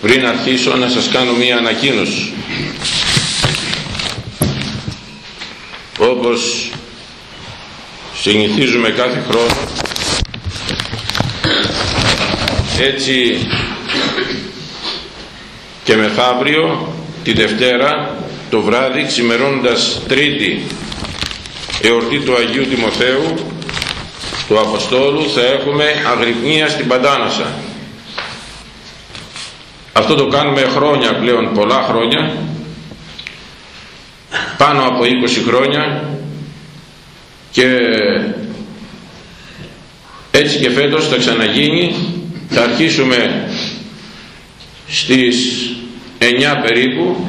πριν αρχίσω να σας κάνω μία ανακοίνωση. Όπως συνηθίζουμε κάθε χρόνο έτσι και μεθαύριο τη Δευτέρα το βράδυ ξημερώνοντας Τρίτη εορτή του Αγίου Τιμοθέου του Αποστόλου θα έχουμε αγρυπνία στην Παντάνασα αυτό το κάνουμε χρόνια πλέον πολλά χρόνια. Πάνω από 20 χρόνια. Και έτσι και φέτος θα ξαναγίνει. Θα αρχίσουμε στις 9 περίπου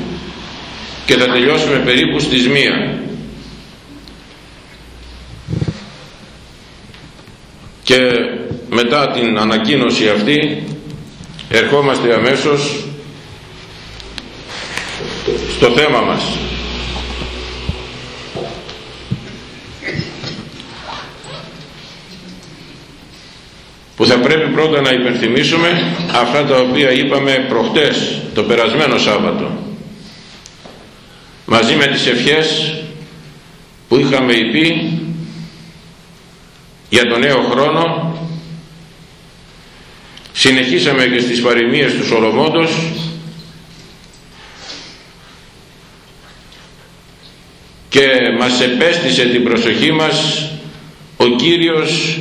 και θα τελειώσουμε περίπου στις 1 και μετά την ανακοίνωση αυτή ερχόμαστε αμέσως στο θέμα μας. Που θα πρέπει πρώτα να υπενθυμίσουμε αυτά τα οποία είπαμε προχτές το περασμένο Σάββατο. Μαζί με τις ευχές που είχαμε πει για τον νέο χρόνο συνεχίσαμε και στις παροιμίες του Σολομόντος και μας επέστησε την προσοχή μας ο Κύριος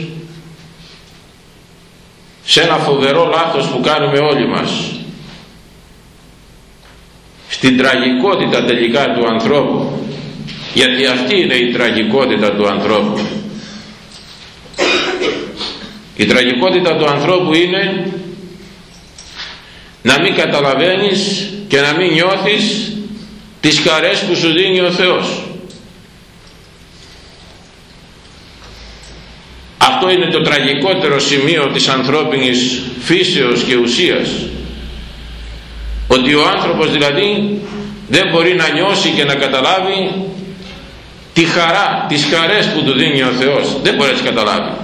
σε ένα φοβερό λάθος που κάνουμε όλοι μας. Στην τραγικότητα τελικά του ανθρώπου. Γιατί αυτή είναι η τραγικότητα του ανθρώπου η τραγικότητα του ανθρώπου είναι να μην καταλαβαίνεις και να μην νιώθεις τις χαρές που σου δίνει ο Θεός. Αυτό είναι το τραγικότερο σημείο της ανθρώπινης φύσεως και ουσίας. Ότι ο άνθρωπος δηλαδή δεν μπορεί να νιώσει και να καταλάβει τη χαρά, τις χαρές που του δίνει ο Θεός. Δεν μπορεί να τις καταλάβει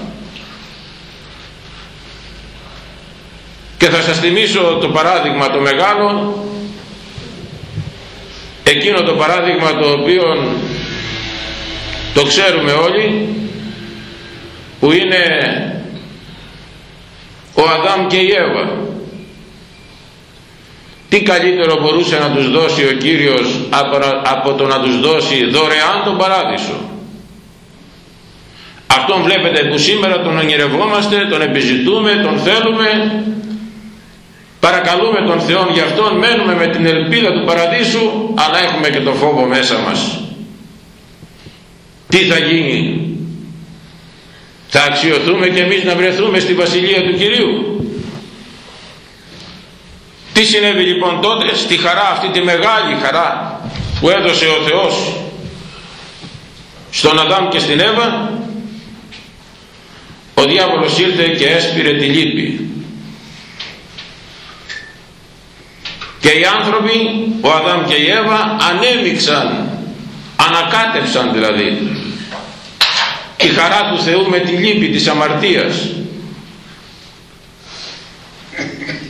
και θα σας θυμίσω το παράδειγμα το μεγάλο εκείνο το παράδειγμα το οποίο το ξέρουμε όλοι που είναι ο Αδάμ και η Εύα. Τι καλύτερο μπορούσε να τους δώσει ο Κύριος από το να τους δώσει δωρεάν τον παράδεισο. Αυτόν βλέπετε που σήμερα τον ονειρευόμαστε τον επιζητούμε, τον θέλουμε παρακαλούμε τον Θεό για αυτόν μένουμε με την ελπίδα του παραδείσου αλλά έχουμε και το φόβο μέσα μας. Τι θα γίνει; Θα αξιοθούμε και εμείς να βρεθούμε στη Βασιλεία του Κυρίου. Τι συνέβη λοιπόν τότε στη χαρά αυτή τη μεγάλη χαρά που έδωσε ο Θεός στον Αδάμ και στην Εύα ο διάβολος ήρθε και έσπηρε τη λύπη και οι άνθρωποι ο Αδάμ και η Εύα ανέμειξαν ανακάτεψαν δηλαδή η χαρά του Θεού με τη λύπη της αμαρτίας.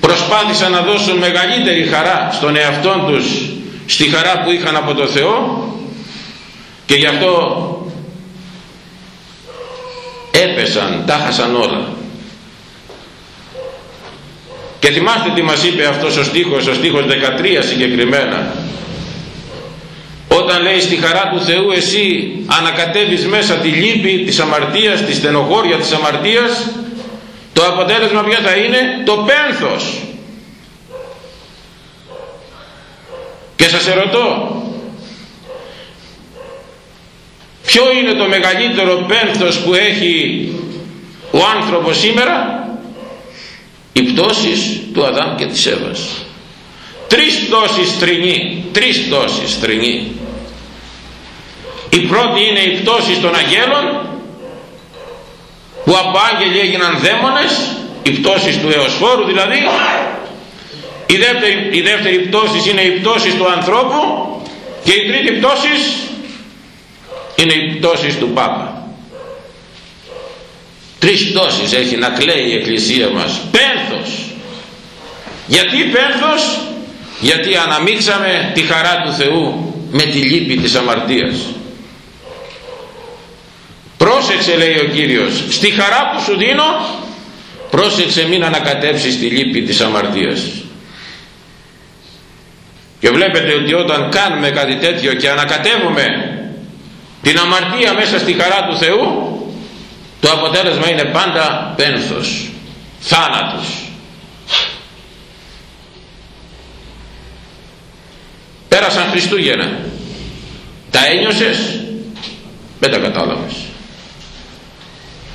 Προσπάθησαν να δώσουν μεγαλύτερη χαρά στον εαυτό τους στη χαρά που είχαν από το Θεό και γι' αυτό έπεσαν, τα χάσαν όλα και θυμάστε τι μας είπε αυτός ο στίχος, ο στίχος 13 συγκεκριμένα. Όταν λέει στη χαρά του Θεού εσύ ανακατεύεις μέσα τη λύπη της αμαρτίας, τη στενοχώρια της αμαρτίας το αποτέλεσμα ποιο θα είναι; Το πένθος και σας ερωτώ ποιο είναι το μεγαλύτερο πένθος που έχει ο άνθρωπος σήμερα; Οι πτώσεις του Αδάμ και της Εύας. Τρεις πτώσεις θρηνή τρεις πτώσεις θρηνή η πρώτη είναι η πτώση των αγγέλων που από άγγελοι έγιναν δαίμονες η πτώση του εωσφόρου δηλαδή. Η δεύτερη, η δεύτερη πτώση είναι η πτώση του ανθρώπου και η τρίτη πτώση είναι η πτώση του Πάπα τρεις πτώσεις έχει να κλαίει η Εκκλησία μας. Πένθος. Γιατί πένθος; Γιατί αναμίξαμε τη χαρά του Θεού με τη λύπη της αμαρτίας. Πρόσεξε λέει ο Κύριος στη χαρά που σου δίνω πρόσεξε μην ανακατέψεις τη λύπη της αμαρτίας. Και βλέπετε ότι όταν κάνουμε κάτι τέτοιο και ανακατεύουμε την αμαρτία μέσα στη χαρά του Θεού το αποτέλεσμα είναι πάντα πένθος θάνατος. Πέρασαν Χριστούγεννα. Τα ένιωσες; Δεν τα κατάλαβες.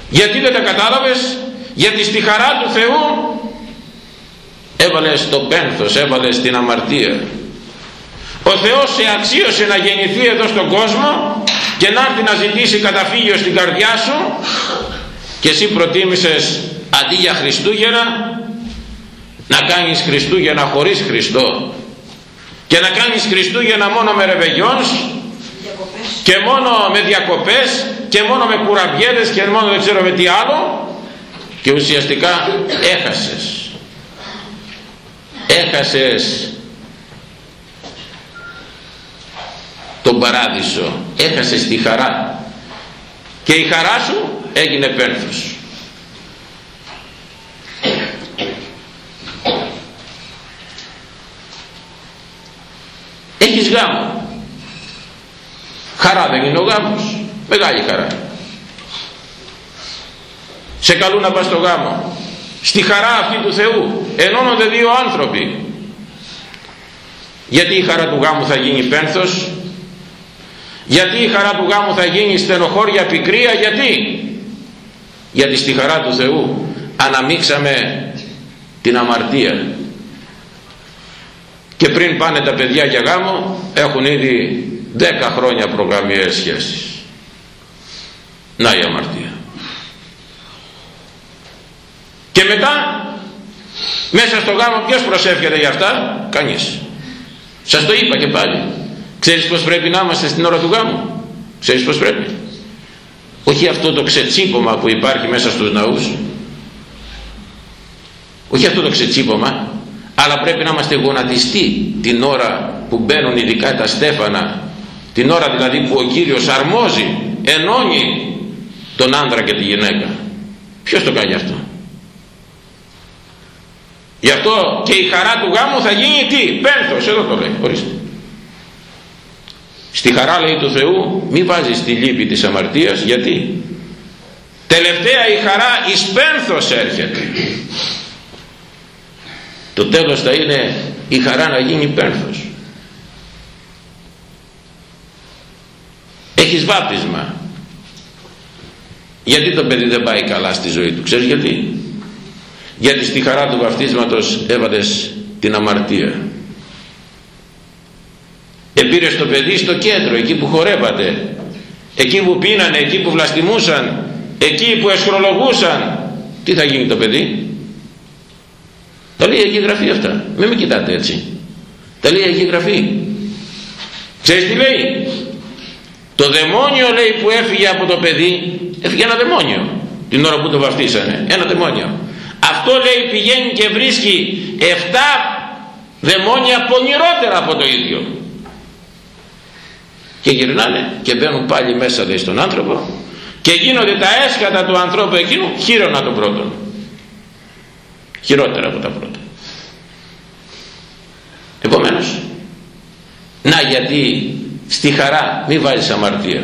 Γιατί δεν τα κατάλαβες; Γιατί στη χαρά του Θεού έβαλες το πένθος έβαλες την αμαρτία. Ο Θεός σε αξίωσε να γεννηθεί εδώ στον κόσμο και να έρθει να ζητήσει καταφύγιο στην καρδιά σου και εσύ προτίμησες αντί για Χριστούγεννα να κάνεις Χριστούγεννα χωρίς Χριστό. Και να κάνεις Χριστούγεννα μόνο με ρεβεγιόνς και μόνο με διακοπές και μόνο με κουραμπιέδες και μόνο δεν ξέρω με τι άλλο. Και ουσιαστικά έχασες. Έχασες τον παράδεισο. Έχασες τη χαρά. Και η χαρά σου έγινε πένθος έχεις γάμο. Χαρά δεν είναι ο γάμος. Μεγάλη χαρά. Σε καλούν να πας στο γάμο. Στη χαρά αυτή του Θεού ενώνονται δύο άνθρωποι. Γιατί η χαρά του γάμου θα γίνει πένθος; Γιατί η χαρά του γάμου θα γίνει στενοχώρια πικρία γιατί; Γιατί στη χαρά του Θεού αναμίξαμε την αμαρτία. Και πριν πάνε τα παιδιά για γάμο έχουν ήδη 10 χρόνια προγραμμιές σχέσεις να η αμαρτία. Και μετά μέσα στο γάμο ποιος προσεύχεται για αυτά; Κανείς. Σας το είπα και πάλι ξέρεις πως πρέπει να είμαστε στην ώρα του γάμου; Ξέρεις πως πρέπει; Όχι αυτό το ξετσίπομα που υπάρχει μέσα στους ναούς. Όχι αυτό το ξετσίπομα αλλά πρέπει να είμαστε γονατιστοί την ώρα που μπαίνουν ειδικά τα στέφανα την ώρα δηλαδή που ο Κύριος αρμόζει ενώνει τον άντρα και τη γυναίκα. Ποιος το κάνει αυτό; Γι' αυτό και η χαρά του γάμου θα γίνει τι; Πένθος εδώ το λέει ορίστε στη χαρά λέει του Θεού μη βάζεις τη λύπη της αμαρτίας γιατί; Τελευταία η χαρά εις πένθος έρχεται. Το τέλος θα είναι η χαρά να γίνει πένθος. Έχεις βάπτισμα. Γιατί το παιδί δεν πάει καλά στη ζωή του ξέρεις γιατί; Γιατί στη χαρά του βαπτίσματος έβαλες την αμαρτία επήρες το παιδί στο κέντρο εκεί που χορεύατε. Εκεί που πίνανε, εκεί που βλαστημούσαν εκεί που εσχρολογούσαν. Τι θα γίνει το παιδί; Τα λέει η Γραφή αυτά. Μην με κοιτάτε έτσι. Τα λέει η Γραφή. Ξέρεις τι λέει; Το δαιμόνιο λέει που έφυγε από το παιδί έφυγε ένα δαιμόνιο την ώρα που το βαφτίσανε. Ένα δαιμόνιο. Αυτό λέει πηγαίνει και βρίσκει 7 δαιμόνια πονηρότερα από το ίδιο και γυρνάνε και μπαίνουν πάλι μέσα λέει στον άνθρωπο και γίνονται τα έσκατα του ανθρώπου εκείνου χείρονα τον πρώτον. Χειρότερα από τα πρώτα. Επομένως να γιατί στη χαρά μη βάζεις αμαρτία.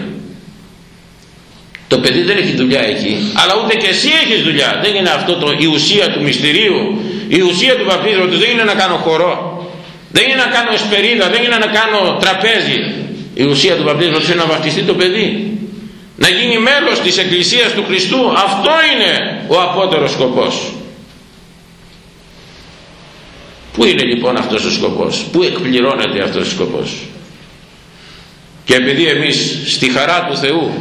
Το παιδί δεν έχει δουλειά εκεί αλλά ούτε και εσύ έχεις δουλειά. Δεν είναι αυτό το, η ουσία του μυστηρίου. Η ουσία του βαπτίσματος δεν είναι να κάνω χορό. Δεν είναι να κάνω εσπερίδα. Δεν είναι να κάνω τραπέζι η ουσία του βαπτίσματος είναι να βαπτιστεί το παιδί να γίνει μέλος της Εκκλησίας του Χριστού αυτό είναι ο απότερος σκοπός Πού είναι λοιπόν αυτός ο σκοπός, πού εκπληρώνεται αυτός ο σκοπός; Και επειδή εμείς στη χαρά του Θεού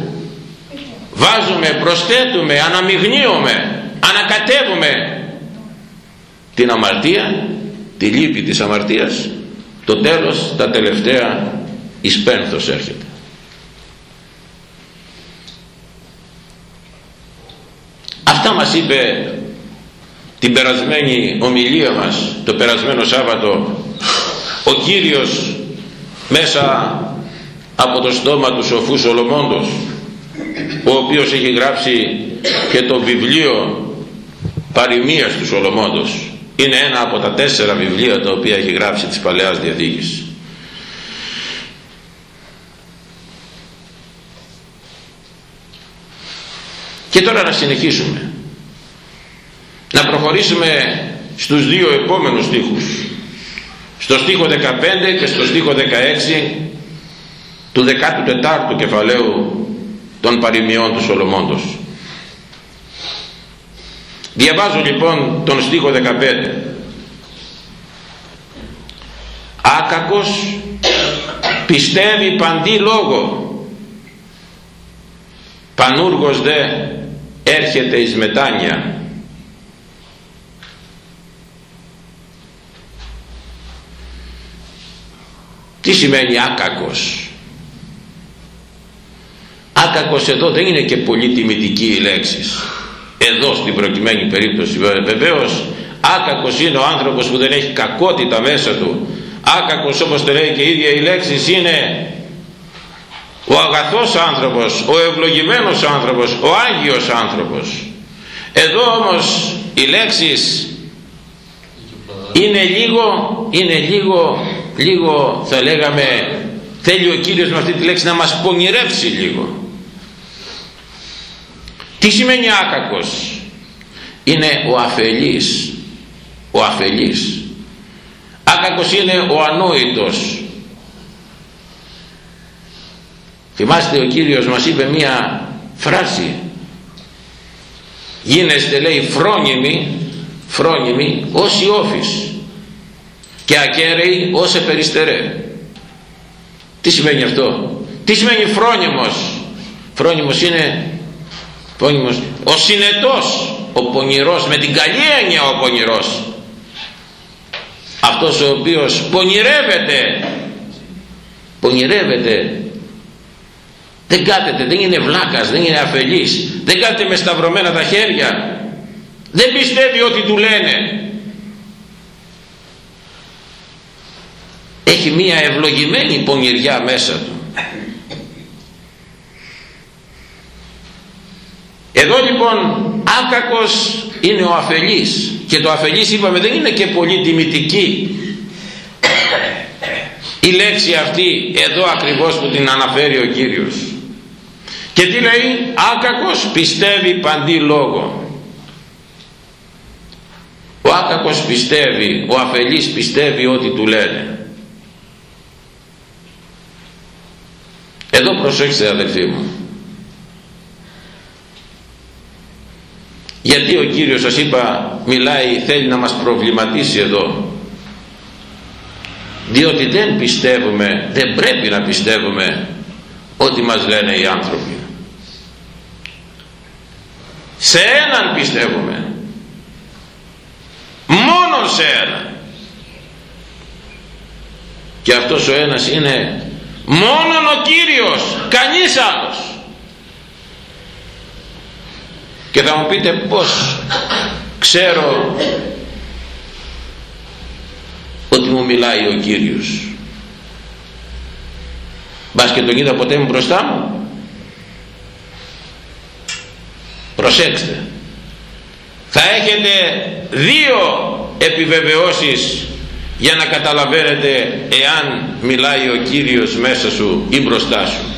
βάζουμε, προσθέτουμε, αναμειγνύουμε, ανακατεύουμε την αμαρτία, τη λύπη της αμαρτίας, το τέλος, τα τελευταία εις πένθος έρχεται. Αυτά μας είπε την περασμένη ομιλία μας το περασμένο Σάββατο ο Κύριος μέσα από το στόμα του σοφού Σολομώντος ο οποίος έχει γράψει και το βιβλίο παροιμίας του Σολομώντος είναι ένα από τα τέσσερα βιβλία τα οποία έχει γράψει της Παλαιάς Διαθήκης και τώρα να συνεχίσουμε. Να προχωρήσουμε στους δύο επόμενους στίχους. Στο στίχο 15 και στο στίχο 16 του 14ου κεφαλαίου των παροιμιών του Σολομώντος διαβάζω λοιπόν τον στίχο 15 άκακος πιστεύει παντή λόγο πανούργος δε έρχεται εις μετάνια τι σημαίνει άκακος; Άκακος εδώ δεν είναι και πολύ τιμητική η λέξη. Εδώ στην προκειμένη περίπτωση βεβαίως άκακος είναι ο άνθρωπος που δεν έχει κακότητα μέσα του. Άκακος όπως το λέει και η ίδια η λέξη είναι ο αγαθός άνθρωπος ο ευλογημένος άνθρωπος ο Άγιος άνθρωπος. Εδώ όμως οι λέξεις είναι λίγο είναι λίγο λίγο θα λέγαμε θέλει ο Κύριος με αυτή τη λέξη να μας πονηρεύσει λίγο. Τι σημαίνει άκακος; Είναι ο αφελής ο αφελής. Άκακος είναι ο ανόητος θυμάστε ο Κύριος μας είπε μία φράση. Γίνεστε λέει φρόνιμοι φρόνιμοι ως οι όφης και ακέραιοι ως επεριστερέ τι σημαίνει αυτό; Τι σημαίνει φρόνιμος; Φρόνιμος είναι φρόνιμος, ο συνετός ο πονηρός με την καλή έννοια ο πονηρός. Αυτός ο οποίος πονηρεύεται πονηρεύεται δεν κάθεται, δεν είναι βλάκας, δεν είναι αφελής. Δεν κάθεται με σταυρωμένα τα χέρια. Δεν πιστεύει ότι του λένε. Έχει μία ευλογημένη πονηριά μέσα του. Εδώ λοιπόν άκακος είναι ο αφελής. Και το αφελής είπαμε δεν είναι και πολύ τιμητική η λέξη αυτή εδώ ακριβώς που την αναφέρει ο Κύριος και τι λέει άκακος πιστεύει παντή λόγο ο άκακος πιστεύει ο αφελής πιστεύει ότι του λένε Εδώ προσέξτε αδελφοί μου. Γιατί ο Κύριος σας είπα μιλάει θέλει να μας προβληματίσει εδώ. Διότι δεν πιστεύουμε, δεν πρέπει να πιστεύουμε ό,τι μας λένε οι άνθρωποι. Σε έναν πιστεύουμε. Μόνο σε έναν. Και αυτός ο ένας είναι μόνον ο Κύριος κανείς άλλος και θα μου πείτε πως ξέρω ότι μου μιλάει ο Κύριος μπας και τον είδα ποτέ μου μπροστά μου προσέξτε. Θα έχετε δύο επιβεβαιώσεις για να καταλαβαίνετε εάν μιλάει ο Κύριος μέσα σου ή μπροστά σου.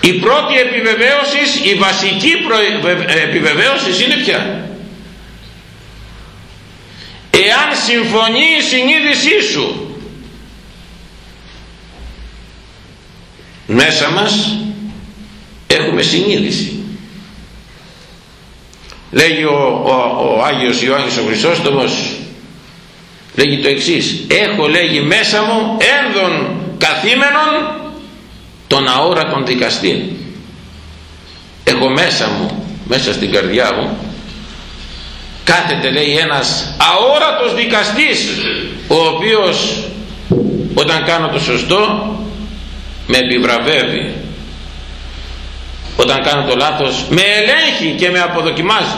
Η πρώτη επιβεβαίωση η βασική επιβεβαίωση είναι πια εάν συμφωνεί η συνείδησή σου μέσα μας έχουμε συνείδηση. Λέγει ο, ο, ο Άγιος Ιωάννης ο Χρυσόστομος λέγει το εξής έχω λέγει μέσα μου ένδον καθήμενον τον αόρατον δικαστή έχω μέσα μου μέσα στην καρδιά μου κάθεται λέει ένας αόρατος δικαστής ο οποίος όταν κάνω το σωστό με επιβραβεύει όταν κάνω το λάθος με ελέγχει και με αποδοκιμάζει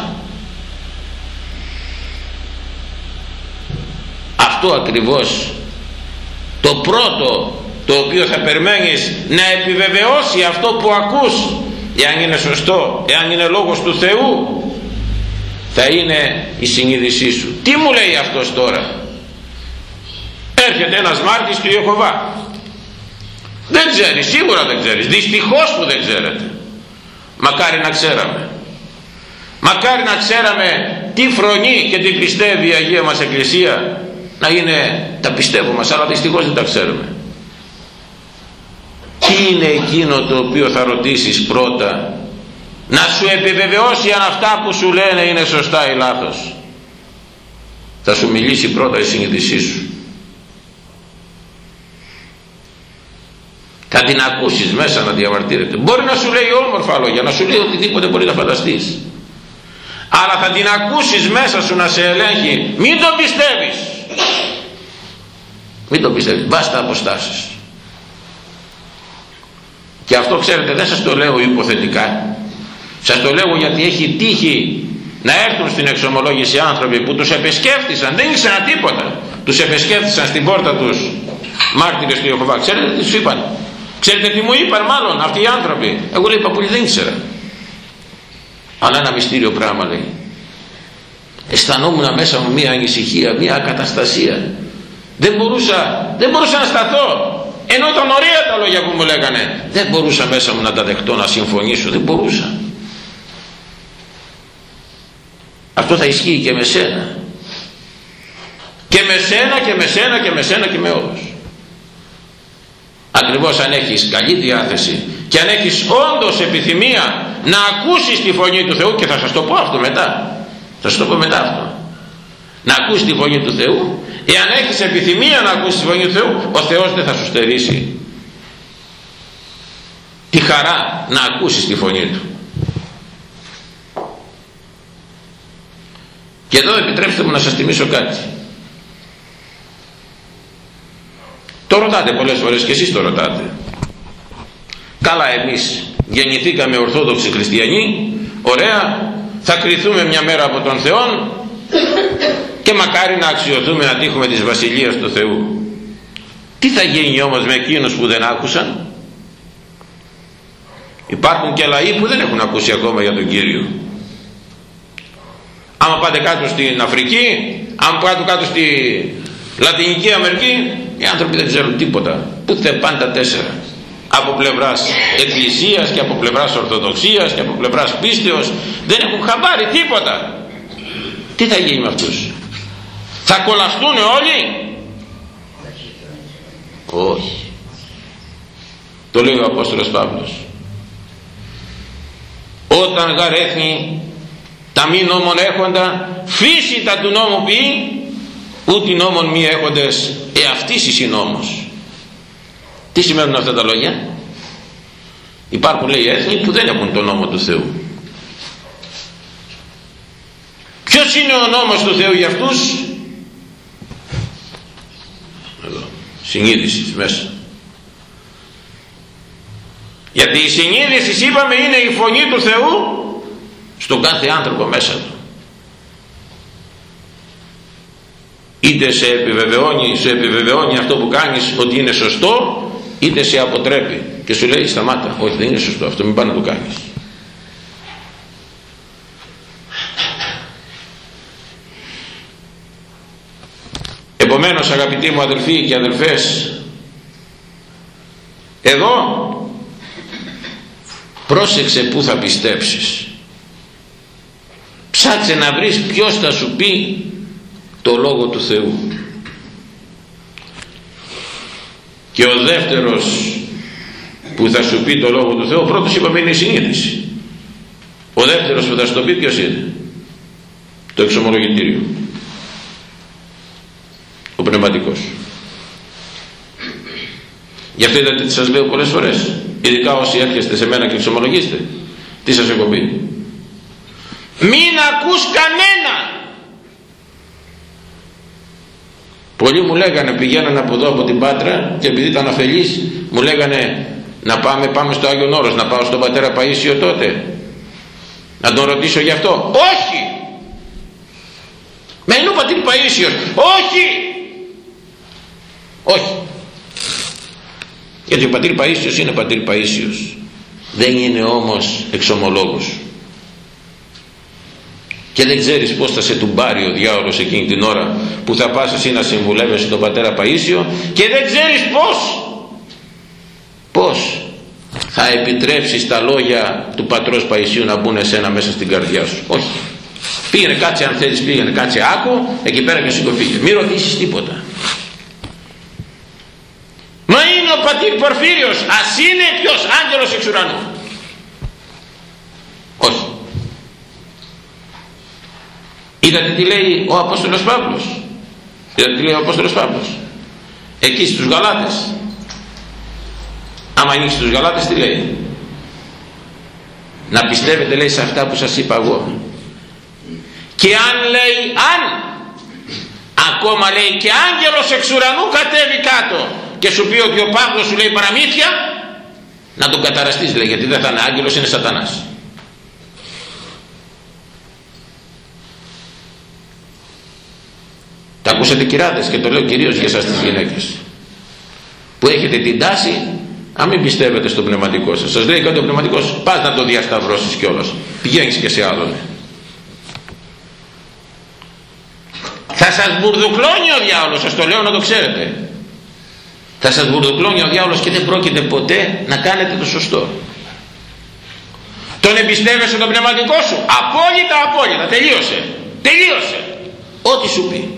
αυτό ακριβώς το πρώτο το οποίο θα περιμένεις να επιβεβαιώσει αυτό που ακούς εάν είναι σωστό, εάν είναι λόγος του Θεού θα είναι η συνείδησή σου τι μου λέει αυτός τώρα; Έρχεται ένας μάρτης του Ιεχωβά δεν ξέρεις, σίγουρα δεν ξέρεις. Δυστυχώς που δεν ξέρετε μακάρι να ξέραμε. Μακάρι να ξέραμε τι φρονεί και τι πιστεύει η Αγία μας Εκκλησία να είναι τα πιστεύω μας αλλά δυστυχώς δεν τα ξέρουμε. Τι είναι εκείνο το οποίο θα ρωτήσεις πρώτα; Να σου επιβεβαιώσει αν αυτά που σου λένε είναι σωστά ή λάθος. Θα σου μιλήσει πρώτα η συνείδησή σου θα την ακούσεις μέσα να διαμαρτύρεται. Μπορεί να σου λέει όμορφα λόγια να σου λέει οτιδήποτε μπορεί να φανταστείς. Αλλά θα την ακούσεις μέσα σου να σε ελέγχει. Μην το πιστεύεις. Μην το πιστεύεις. Μπάστα αποστάσεις. Και αυτό ξέρετε δεν σας το λέω υποθετικά. Σας το λέω γιατί έχει τύχει να έρθουν στην εξομολόγηση άνθρωποι που τους επισκέφτησαν. Δεν ήξεραν τίποτα. Τους επισκέφτησαν στην πόρτα τους μάρτυρες του Ιωχωβά. Ξέρετε τι τους είπαν; Ξέρετε τι μου είπαν μάλλον αυτοί οι άνθρωποι. Εγώ λέει παππούλη δεν ήξερα αλλά ένα μυστήριο πράγμα λέει. Αισθανόμουν μέσα μου μια ανησυχία μια ακαταστασία. Δεν μπορούσα, δεν μπορούσα να σταθώ. Ενώ ήταν ωραία τα λόγια που μου λέγανε. Δεν μπορούσα μέσα μου να τα δεχτώ να συμφωνήσω. Δεν μπορούσα αυτό θα ισχύει και με σένα. Και με σένα και με σένα και με σένα και με όλους ακριβώς αν έχεις καλή διάθεση και αν έχεις όντως επιθυμία να ακούσεις τη φωνή του Θεού και θα σας το πω αυτό μετά θα σας το πω μετά αυτό να ακούσεις τη φωνή του Θεού εάν έχεις επιθυμία να ακούσεις τη φωνή του Θεού ο Θεός δεν θα σου στερήσει τη χαρά να ακούσεις τη φωνή του. Και εδώ επιτρέψτε μου να σας θυμίσω κάτι το ρωτάτε πολλές φορές και εσείς το ρωτάτε. Καλά εμείς γεννηθήκαμε ορθόδοξοι χριστιανοί ωραία θα κριθούμε μια μέρα από τον Θεό και μακάρι να αξιοθούμε να τύχουμε της Βασιλείας του Θεού. Τι θα γίνει όμως με εκείνους που δεν άκουσαν; Υπάρχουν και λαοί που δεν έχουν ακούσει ακόμα για τον Κύριο. Άμα πάτε κάτω στην Αφρική άμα πάτε κάτω στη Λατινική Αμερική οι άνθρωποι δεν ξέρουν τίποτα. Που θε πάντα τέσσερα. Από πλευράς εκκλησίας και από πλευράς ορθοδοξίας και από πλευράς πίστεως δεν έχουν χαμπάρει τίποτα. Τι θα γίνει με αυτούς; Θα κολλαστούν όλοι; Όχι. Το λέει ο Απόστολος Παύλος. Όταν γαρέθνει τα μη νόμων έχοντα φύση τα του νόμου πει ούτε νόμων μη έχοντες εαυτής η νόμος. Τι σημαίνουν αυτά τα λόγια; Υπάρχουν λέει έθνη που δεν έχουν τον νόμο του Θεού. Ποιος είναι ο νόμος του Θεού για αυτούς; Εδώ συνείδησης μέσα. Γιατί η συνείδηση είπαμε είναι η φωνή του Θεού στον κάθε άνθρωπο μέσα του είτε σε επιβεβαιώνει, σε επιβεβαιώνει αυτό που κάνεις ότι είναι σωστό είτε σε αποτρέπει. Και σου λέει σταμάτα. Όχι δεν είναι σωστό αυτό. Μην πάει να το κάνεις. Επομένως αγαπητοί μου αδελφοί και αδελφές εδώ πρόσεξε που θα πιστέψεις. Ψάξε να βρεις ποιος θα σου πει το Λόγο του Θεού. Και ο δεύτερος που θα σου πει το Λόγο του Θεού ο πρώτος είπαμε είναι η συνείδηση. Ο δεύτερος που θα σου το πει ποιος είναι; Το εξομολογητήριο. Ο πνευματικός. Γι' αυτό είδατε τι σας λέω πολλές φορές ειδικά όσοι έρχεστε σε μένα και εξομολογήστε τι σας έχω πει. Μην ακούς κανένα Πολλοί μου λέγανε πηγαίνανε από εδώ από την Πάτρα και επειδή ήταν αφελής μου λέγανε να πάμε, πάμε στο Άγιον Όρος, να πάω στον πατέρα Παΐσιο τότε. Να τον ρωτήσω γι' αυτό. Όχι! Με είναι ο πατήρ Παΐσιος. Όχι! όχι γιατί ο πατήρ Παΐσιος είναι πατήρ Παΐσιος δεν είναι όμως εξομολόγος και δεν ξέρεις πως θα σε τουμπάρει ο διάολος εκείνη την ώρα που θα πας εσύ να συμβουλεύεσαι τον πατέρα Παΐσιο και δεν ξέρεις πως πως θα επιτρέψεις τα λόγια του πατρός Παϊσίου να μπουν εσένα μέσα στην καρδιά σου. Όχι. Πήγαινε κάτσε αν θέλεις πήγαινε κάτσε άκου εκεί πέρα και σηκωθήκε μην ρωτήσεις τίποτα. Μα είναι ο πατήρ Πορφύριος ας είναι ποιος άγγελος εξ ουρανού όχι είδατε τι λέει ο Απόστολος Παύλος. Είδατε τι λέει ο Απόστολος Παύλος. Εκεί στους Γαλάτες. Άμα ανοίξει τους Γαλάτες τι λέει. Να πιστεύετε λέει σε αυτά που σας είπα εγώ. Και αν λέει αν ακόμα λέει και άγγελος εξ ουρανού κατέβει κάτω και σου πει ότι ο Παύλος σου λέει παραμύθια να τον καταραστείς λέει γιατί δεν θα είναι άγγελος είναι σατανάς ακούσατε κυράδες και το λέω κυρίως για εσάς τις γυναίκες που έχετε την τάση αν μην πιστεύετε στο πνευματικό σας. Σας λέει κάτι ο πνευματικός πας να το διασταυρώσεις κιόλας. Πηγαίνεις και σε άλλον. Θα σας μπουρδουκλώνει ο διάολος σας το λέω να το ξέρετε. Θα σας μπουρδουκλώνει ο διάολος και δεν πρόκειται ποτέ να κάνετε το σωστό. Τον εμπιστεύεσαι τον πνευματικό σου. Απόλυτα απόλυτα. Τελείωσε. Τελείωσε. Ό,τι σου πει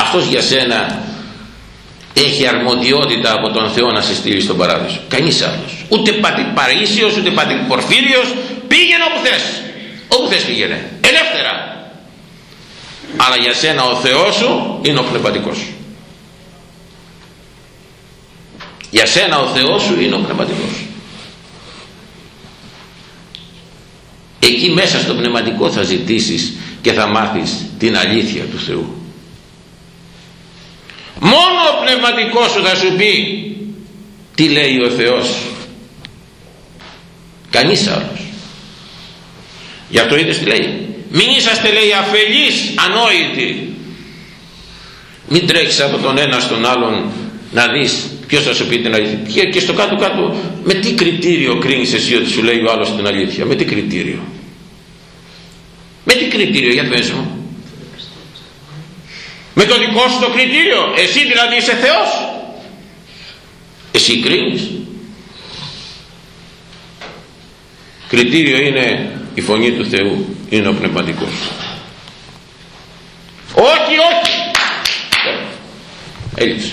αυτός για σένα έχει αρμοδιότητα από τον Θεό να σε στείλει στον παράδεισο. Κανείς άλλος. Ούτε πατή Παρίσιος ούτε πατή Πορφύριος. Πήγαινε όπου θες. Όπου θες πήγαινε. Ελεύθερα. Αλλά για σένα ο Θεός σου είναι ο πνευματικός σου. Για σένα ο Θεός σου είναι ο πνευματικός σου. Εκεί μέσα στο πνευματικό θα ζητήσεις και θα μάθεις την αλήθεια του Θεού μόνο ο πνευματικός σου θα σου πει τι λέει ο Θεός κανείς άλλος. Γι' αυτό είδες τι λέει. Μην είσαστε λέει αφελείς ανόητοι μην τρέχεις από τον ένα στον άλλον να δεις ποιος θα σου πει την αλήθεια. Και στο κάτω κάτω με τι κριτήριο κρίνεις εσύ ότι σου λέει ο άλλος την αλήθεια. Με τι κριτήριο. Με τι κριτήριο για πες μου με το δικό σου το κριτήριο. Εσύ δηλαδή είσαι Θεός. Εσύ κρίνεις. Κριτήριο είναι η φωνή του Θεού. Είναι ο πνευματικός. Όχι όχι. Έλειψε.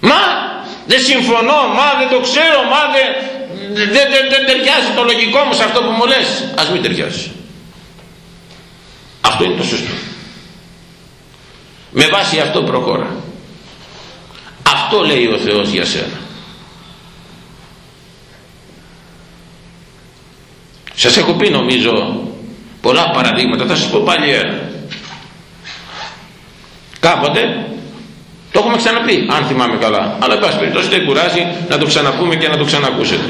Μα δεν συμφωνώ. Μα δεν το ξέρω. Μα δεν, δεν, δεν, δεν ταιριάζει το λογικό μου σε αυτό που μου λες. Ας μην ταιριάζει. Αυτό είναι το σωστό με βάση αυτό προχώρα. Αυτό λέει ο Θεός για σένα. Σας έχω πει νομίζω πολλά παραδείγματα. Θα σας πω πάλι ένα. Κάποτε το έχουμε ξαναπεί αν θυμάμαι καλά. Αλλά εν πάση περιπτώσει δεν κουράζει να το ξαναπούμε και να το ξανακούσετε.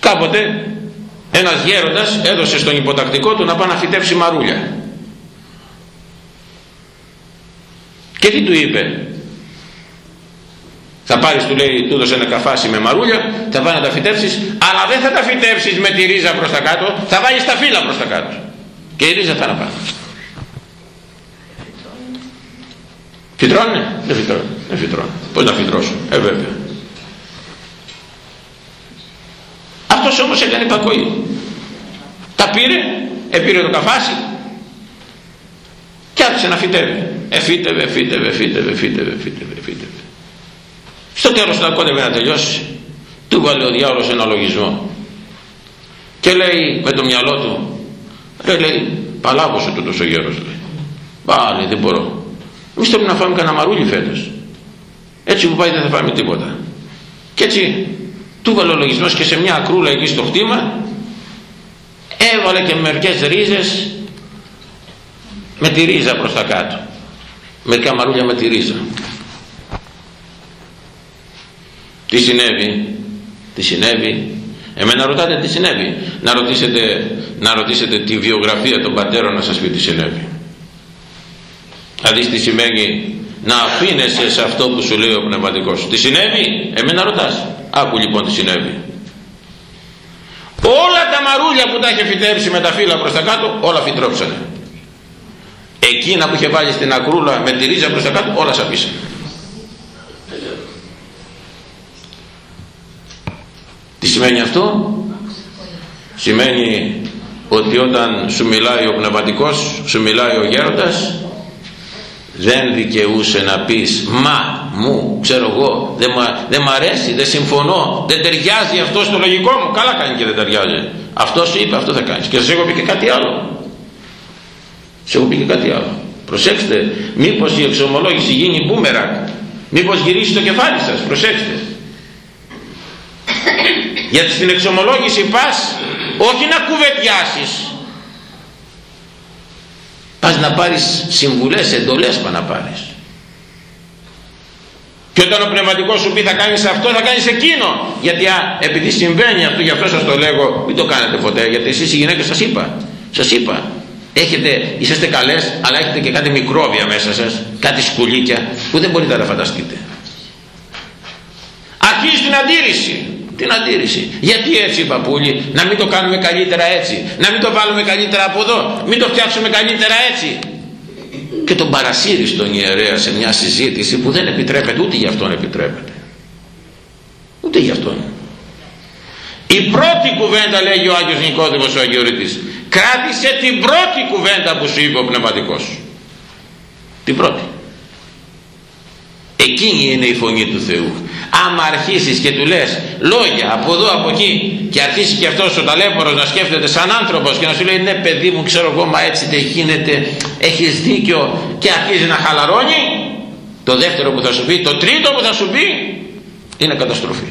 Κάποτε ένας γέροντας έδωσε στον υποτακτικό του να πάει να φυτέψει μαρούλια και τι του είπε; Θα πάρεις του λέει του έδωσε ένα καφάσι με μαρούλια θα πάει να τα φυτέψεις αλλά δεν θα τα φυτέψεις με τη ρίζα προς τα κάτω θα βάλεις τα φύλλα προς τα κάτω. Και η ρίζα θα είναι πάνω. Φυτρώνε δεν φυτρώνε δεν φυτρώνε πως να φυτρώσω; Ε βέβαια. Αυτός όμως έκανε υπακοή. Τα πήρε επήρε το καφάσι και άρχισε να φυτεύει εφύτευε, εφύτευε, εφύτευε, εφύτευε, εφύτευε, εφύτευε. Στο τέλος όταν κόντευε να τελειώσει, του βάλε ο διάολος ένα λογισμό. Και λέει με το μυαλό του, ρε λέει, παλάβωσε τούτος ο γέρος λέει. Πάλι δεν μπορώ. Εμείς θέλουμε να φάμε κανένα μαρούλι φέτος. Έτσι που πάει δεν θα φάμε τίποτα. Και έτσι του βάλε ο λογισμός και σε μια ακρούλα εκεί στο χτήμα έβαλε και μερικές ρίζες με τη ρίζα προς τα κάτω. Μερικά μαρούλια με τη ρίζα. Τι συνέβη; Τι συνέβη; Εμένα ρωτάτε τι συνέβη. Να ρωτήσετε, να ρωτήσετε τη βιογραφία των πατέρων να σας πει τι συνέβη. Θα τι σημαίνει να αφήνεσαι σε αυτό που σου λέει ο πνευματικός. Τι συνέβη; Εμένα ρωτάς. Άκου λοιπόν τι συνέβη. Όλα τα μαρούλια που τα είχε φυτέψει με τα φύλλα προς τα κάτω όλα φυτρώψανε εκείνα που είχε βάλει στην ακρούλα με τη ρίζα προς τα κάτω όλα σαπίσανε τι σημαίνει αυτό; Σημαίνει ότι όταν σου μιλάει ο πνευματικός σου μιλάει ο γέροντας δεν δικαιούσε να πεις μα μου ξέρω εγώ δεν, δεν μ' αρέσει δεν συμφωνώ δεν ταιριάζει αυτό στο λογικό μου καλά κάνει και δεν ταιριάζει. Αυτός σου είπε αυτό θα κάνεις. Και σας έχω πει και κάτι άλλο σας έχω πει και κάτι άλλο. Προσέξτε μήπως η εξομολόγηση γίνει μπούμερακ μήπως γυρίσει το κεφάλι σας. Προσέξτε. Γιατί στην εξομολόγηση πας όχι να κουβεντιάσεις. Πας να πάρεις συμβουλές, εντολές πας να πάρεις. Και όταν ο πνευματικός σου πει θα κάνεις αυτό θα κάνεις εκείνο γιατί α, επειδή συμβαίνει αυτό γι' αυτό σας το λέγω μην το κάνετε ποτέ γιατί εσείς οι γυναίκες σας είπα. Σας είπα έχετε, είσαστε καλές αλλά έχετε και κάτι μικρόβια μέσα σας κάτι σκουλίκια που δεν μπορείτε να τα φανταστείτε. Αρχίζει την αντίρρηση. Την αντίρρηση. Γιατί έτσι παππούλη να μην το κάνουμε καλύτερα έτσι να μην το βάλουμε καλύτερα από εδώ μην το φτιάξουμε καλύτερα έτσι. Και τον παρασύρει στον ιερέα σε μια συζήτηση που δεν επιτρέπεται ούτε για αυτόν επιτρέπεται. Ούτε για αυτόν η πρώτη κουβέντα λέγει ο Άγιος Νικόδημος ο Αγιορείτης κράτησε την πρώτη κουβέντα που σου είπε ο πνευματικός. Την πρώτη. Εκείνη είναι η φωνή του Θεού. Άμα αρχίσεις και του λες λόγια από εδώ από εκεί και αρχίσει και αυτός ο ταλέπορος να σκέφτεται σαν άνθρωπος και να σου λέει ναι παιδί μου ξέρω εγώ μα έτσι δεν γίνεται έχεις δίκιο και αρχίζει να χαλαρώνει το δεύτερο που θα σου πει το τρίτο που θα σου πει είναι καταστροφή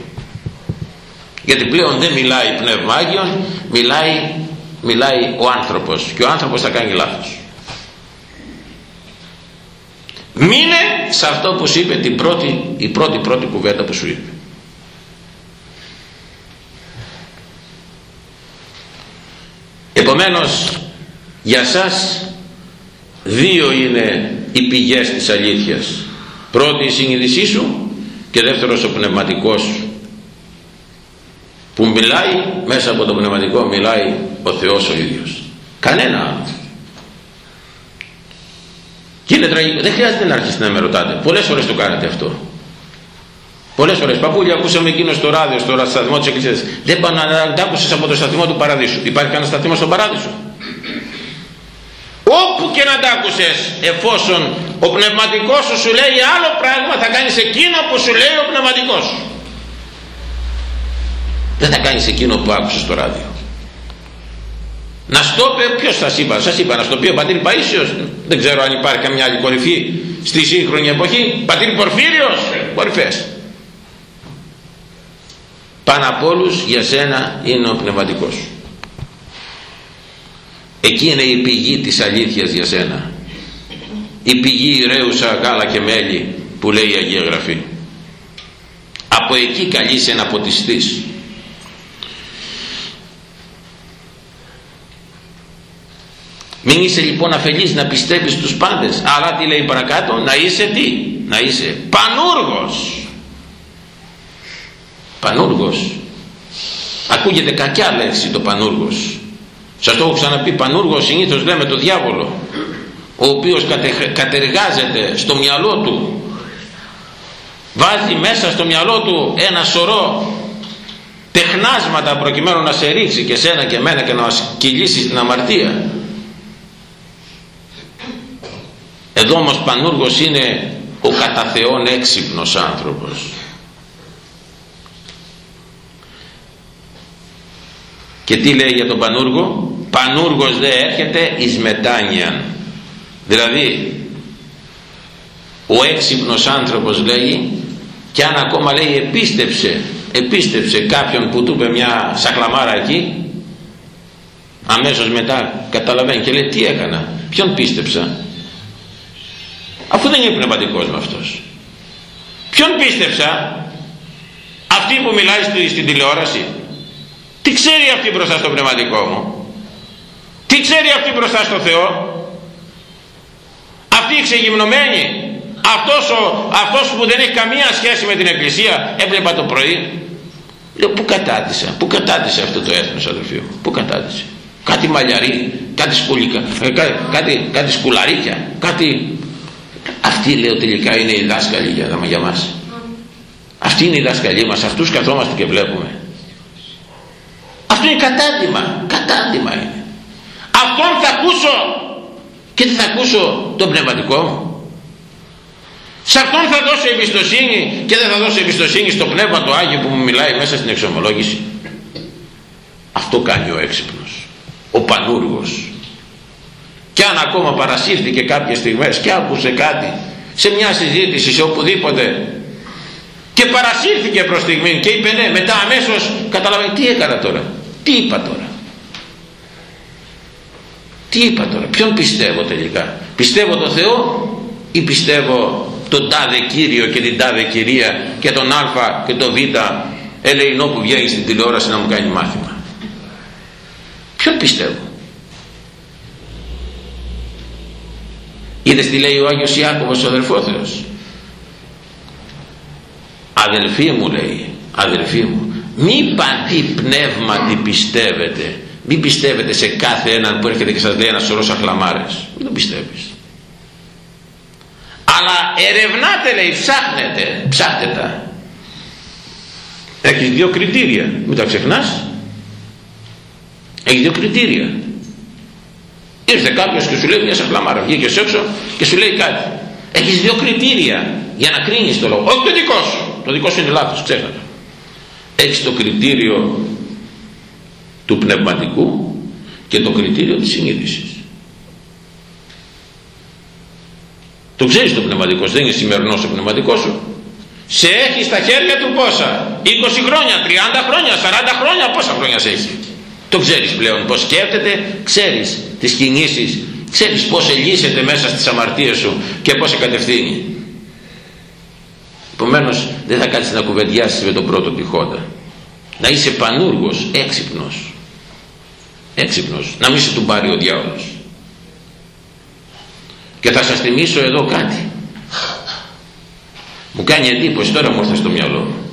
γιατί πλέον δεν μιλάει πνεύμα Άγιον μιλάει, μιλάει ο άνθρωπος και ο άνθρωπος θα κάνει λάθος Μείνε σε αυτό που σου είπε την πρώτη, η πρώτη πρώτη κουβέντα που σου είπε. Επομένως για σας δύο είναι οι πηγές της αλήθειας. Πρώτη η συνείδησή σου και δεύτερος ο πνευματικός που μιλάει μέσα από το πνευματικό μιλάει ο Θεός ο ίδιος. Κανένα άλλο. Και είναι τραγικό. Δεν χρειάζεται να αρχίσετε να με ρωτάτε. Πολλές φορές το κάνετε αυτό. Πολλές φορές. Παππούλια, ακούσαμε εκείνος στο ράδιο, στο σταθμό της Εκκλησίας. Δεν πάνε να άκουσες από το σταθμό του Παραδείσου. Υπάρχει κανένα σταθμό στον Παράδεισο; Όπου και να τα άκουσες, εφόσον ο πνευματικός σου σου λέει άλλο πράγμα, θα κάνεις εκείνο που σου λέει ο πνευματικός σου. Δεν θα κάνεις εκείνο που άκουσες στο ράδιο. Να στο πει, ποιος σας είπα, σας είπα να στο πει ο πατήρ Παΐσιος, δεν ξέρω αν υπάρχει καμιά άλλη κορυφή στη σύγχρονη εποχή, πατήρ Πορφύριος, κορυφές. Πάνω από όλους για σένα είναι ο πνευματικός. Εκεί είναι η πηγή της αλήθειας για σένα. Η πηγή ρέουσα γάλα και μέλι που λέει η Αγία Γραφή. Από εκεί καλείσαι να ποτιστείς. Μην είσαι λοιπόν αφελής να πιστεύεις τους πάντες. Αλλά τι λέει παρακάτω, να είσαι τι, να είσαι πανούργος. Πανούργος. Ακούγεται κακιά λέξη το πανούργος. Σας το έχω ξαναπεί, πανούργος συνήθως λέμε το διάβολο. Ο οποίος κατεργάζεται στο μυαλό του. Βάζει μέσα στο μυαλό του ένα σωρό τεχνάσματα προκειμένου να σε ρίξει και σένα και μένα και να κυλήσεις στην αμαρτία εδώ όμως πανούργος είναι ο κατά Θεόν έξυπνος άνθρωπος. Και τι λέει για τον πανούργο; Πανούργος δεν έρχεται εις μετάνοιαν. Δηλαδή ο έξυπνος άνθρωπος λέει και αν ακόμα λέει επίστεψε επίστεψε κάποιον που του είπε μια σακλαμάρα εκεί αμέσως μετά καταλαβαίνει και λέει τι έκανα ποιον πίστεψα αφού δεν είναι πνευματικός με αυτός. Ποιον πίστεψα; Αυτή που μιλάει στην τηλεόραση. Τι ξέρει αυτή μπροστά στο πνευματικό μου; Τι ξέρει αυτή μπροστά στο Θεό; Αυτοί οι ξεγυμνωμένοι αυτός, ο, αυτός που δεν έχει καμία σχέση με την εκκλησία έβλεπα το πρωί. Λέω που κατάτησα που κατάτησε αυτό το έθνος αδελφοί μου που κατάτησε. Κάτι μαλλιαρί κάτι, σκουλικα, ε, κάτι, κάτι σκουλαρίκια κάτι αυτοί λέω τελικά είναι οι δάσκαλοι για, για μας. Αυτοί είναι οι δάσκαλοι μας. Αυτούς καθόμαστε και βλέπουμε. Αυτό είναι κατάντημα. Κατάντημα είναι. Αυτόν θα ακούσω και τι θα ακούσω τον πνευματικό μου. Σε αυτόν θα δώσω εμπιστοσύνη και δεν θα δώσω εμπιστοσύνη στο πνεύμα του Άγιο που μου μιλάει μέσα στην εξομολόγηση. Αυτό κάνει ο έξυπνος ο πανούργος και αν ακόμα παρασύρθηκε κάποιες στιγμές και άκουσε κάτι σε μια συζήτηση σε οπουδήποτε και παρασύρθηκε προς στιγμή και είπε ναι μετά αμέσως καταλαβαίνει τι έκανα τώρα τι είπα τώρα τι είπα τώρα ποιον πιστεύω τελικά πιστεύω τον Θεό ή πιστεύω τον τάδε κύριο και την τάδε κυρία και τον α και τον β ελεηνό που βγαίνει στην τηλεόραση να μου κάνει μάθημα ποιον πιστεύω είδες τι λέει ο Άγιος Ιάκωβος ο αδελφόθεος αδελφοί μου λέει αδελφοί μου μη παντή πνεύματι πιστεύετε μην πιστεύετε σε κάθε έναν που έρχεται και σας λέει ένα σωρός αχλαμάρες. Μην το πιστεύεις. Αλλά ερευνάτε λέει ψάχνετε ψάχνετε τα. Έχεις δύο κριτήρια. Μην τα ξεχνάς. Έχεις δύο κριτήρια ήρθε κάποιος και σου λέει μια σαχλαμάρα βγήκε έξω και σου λέει κάτι. Έχεις δύο κριτήρια για να κρίνεις το λόγο όχι το δικό σου το δικό σου είναι λάθος ξέχνα το έχεις το κριτήριο του πνευματικού και το κριτήριο της συνείδησης το ξέρεις το πνευματικό δεν είναι σημερινός ο πνευματικός σου σε έχει στα χέρια του πόσα 20 χρόνια, 30 χρόνια, 40 χρόνια πόσα χρόνια σε έχει το ξέρεις πλέον πως σκέφτεται ξέρεις τις κινήσεις. Ξέρεις πως ελίσσεται μέσα στις αμαρτίες σου και πως σε κατευθύνει. Επομένως δεν θα κάτσεις να κουβεντιάσεις με τον πρώτο τυχόντα να είσαι πανούργος, έξυπνος. Έξυπνος. Να μην σε του πάρει ο διάολος. Και θα σας θυμίσω εδώ κάτι. Μου κάνει εντύπωση τώρα μου ήρθε στο μυαλό. μου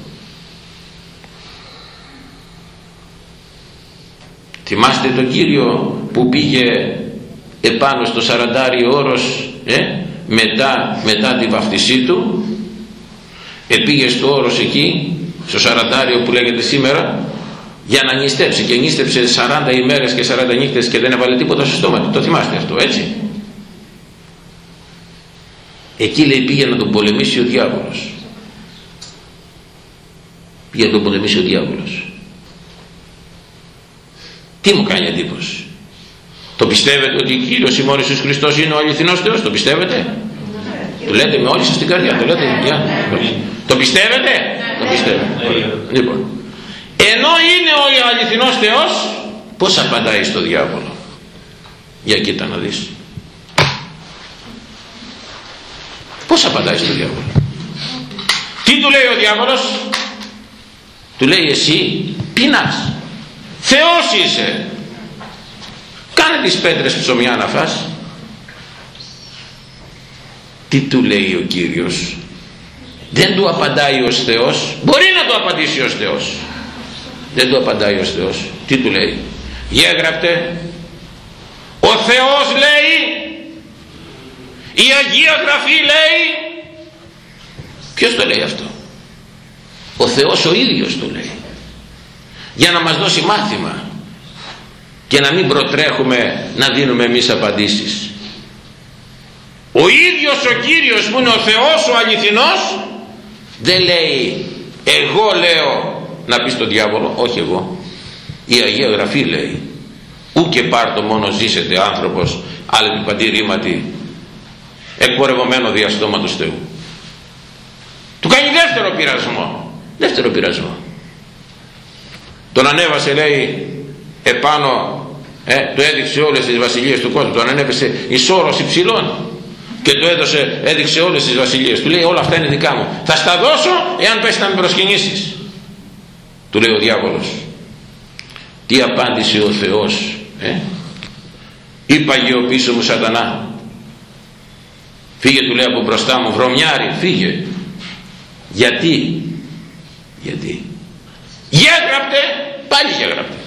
θυμάστε τον Κύριο που πήγε επάνω στο σαραντάρι όρος ε, μετά, μετά τη βαφτισή του. Επήγε στο όρος εκεί στο σαραντάριο που λέγεται σήμερα για να νηστέψει. Και νηστέψε 40 ημέρες και 40 νύχτες και δεν έβαλε τίποτα στο στόμα του. Το θυμάστε αυτό έτσι; Εκεί λέει πήγε να τον πολεμήσει ο διάβολος. Πήγε να τον πολεμήσει ο διάβολος τι μου κάνει εντύπωση; Το πιστεύετε ότι ο Κύριος ημών Ιησούς Χριστός είναι ο αληθινός Θεός; Το πιστεύετε; Το λέτε με όλη σας την καρδιά το λέτε για... το πιστεύετε; Το πιστεύετε. Λοιπόν ενώ είναι ο αληθινός Θεός πως απαντάει στο διάβολο; Για κοίτα να δεις. Πως απαντάει στο διάβολο; Τι του λέει ο διάβολος; Του λέει εσύ πεινάς Θεός είσαι. Κάνε τις πέτρες ψωμιά να φας. Τι του λέει ο Κύριος. Δεν του απαντάει ως Θεός. Μπορεί να του απαντήσει ως Θεός. Δεν του απαντάει ως Θεός. Τι του λέει. Γέγραφτε ο Θεός λέει. Η Αγία Γραφή λέει. Ποιος το λέει αυτό; Ο Θεός ο ίδιος το λέει για να μας δώσει μάθημα. Και να μην προτρέχουμε να δίνουμε εμείς απαντήσεις. Ο ίδιος ο Κύριος που είναι ο Θεός ο αληθινός δεν λέει εγώ λέω να πεις στον διάβολο. Όχι εγώ. Η Αγία Γραφή λέει ου και πάρτο μόνο ζήσετε άνθρωπος άλλη παντή ρήματι εκπορευωμένο διαστόματος Θεού του κάνει δεύτερο πειρασμό. Δεύτερο πειρασμό τον ανέβασε λέει επάνω ε, του έδειξε όλες τις βασιλείες του κόσμου. Τον ανέβασε εις όρος υψηλών και του έδωσε, έδειξε όλες τις βασιλείες του. Λέει όλα αυτά είναι δικά μου. Θα στα δώσω εάν πέσει να με προσκυνήσεις. Του λέει ο διάβολος. Τι απάντησε ο Θεός ε; είπα πίσω μου σατανά φύγε του λέει από μπροστά μου βρωμιάρι φύγε γιατί; Γιατί; Γέγραπτε πάλι γέγραπτε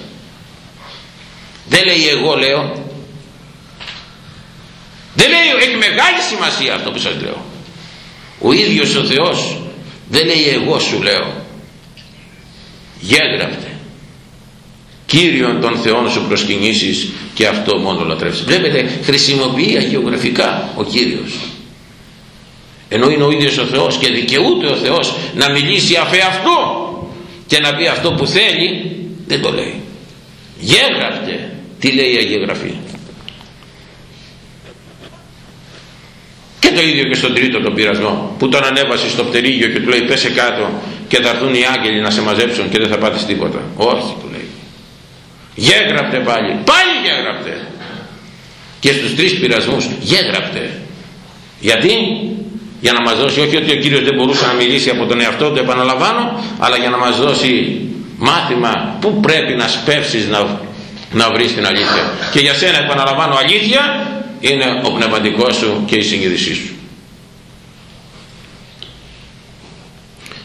δεν λέει εγώ λέω δεν λέει έχει μεγάλη σημασία αυτό που σας λέω ο ίδιος ο Θεός δεν λέει εγώ σου λέω γέγραπτε Κύριον των Θεών σου προσκυνήσεις και αυτό μόνο λατρεύσεις. Βλέπετε χρησιμοποιεί αγιογραφικά ο Κύριος. Ενώ είναι ο ίδιος ο Θεός και δικαιούται ο Θεός να μιλήσει αφ' αυτό και να πει αυτό που θέλει δεν το λέει. Γέγραφτε. Τι λέει η Αγία Γραφή. Και το ίδιο και στον τρίτο τον πειρασμό που τον ανέβασε στο πτερίγιο και του λέει πέσε κάτω και θα έρθουν οι άγγελοι να σε μαζέψουν και δεν θα πάθεις τίποτα όχι του λέει. Γέγραπτε πάλι. Πάλι γέγραπτε και στους τρεις πειρασμούς γέγραπτε γιατί; Για να μας δώσει όχι ότι ο Κύριος δεν μπορούσε να μιλήσει από τον εαυτό του επαναλαμβάνω αλλά για να μας δώσει μάθημα που πρέπει να σπεύσεις να, να βρεις την αλήθεια. Και για σένα επαναλαμβάνω αλήθεια είναι ο πνευματικός σου και η συγκίνησή σου.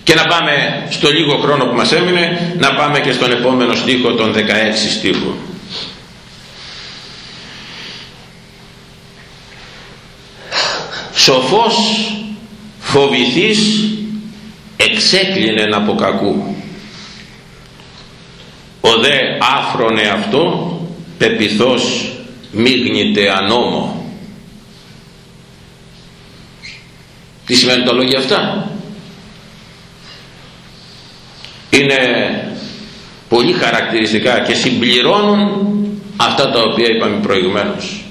Και να πάμε στο λίγο χρόνο που μας έμεινε να πάμε και στον επόμενο στίχο τον 16 στίχο. Σοφός φοβηθείς εξέκλεινεν από κακού ο δε άφρονε αυτό πεπιθός μίγνηται ανώμο. Τι σημαίνει το λόγια αυτά; Είναι πολύ χαρακτηριστικά και συμπληρώνουν αυτά τα οποία είπαμε προηγουμένως.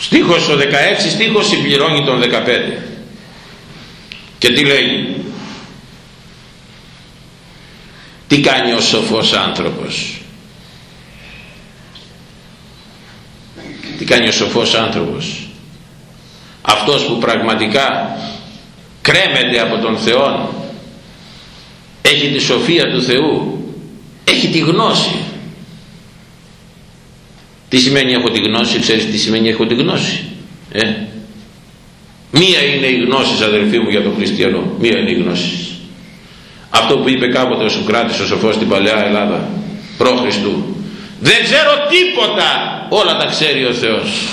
Στίχος ο 16 στίχος συμπληρώνει τον 15 και τι λέει τι κάνει ο σοφός άνθρωπος; Τι κάνει ο σοφός άνθρωπος; Αυτός που πραγματικά κρέμεται από τον Θεό έχει τη σοφία του Θεού έχει τη γνώση. Τι σημαίνει έχω τη γνώση ξέρεις τι σημαίνει έχω τη γνώση ε; μία είναι η γνώση αδελφοί μου για τον χριστιανό. Μία είναι η γνώση αυτό που είπε κάποτε ο Σουκράτης ο σοφός στην Παλαιά Ελλάδα προ Χριστού δεν ξέρω τίποτα. Όλα τα ξέρει ο Θεός.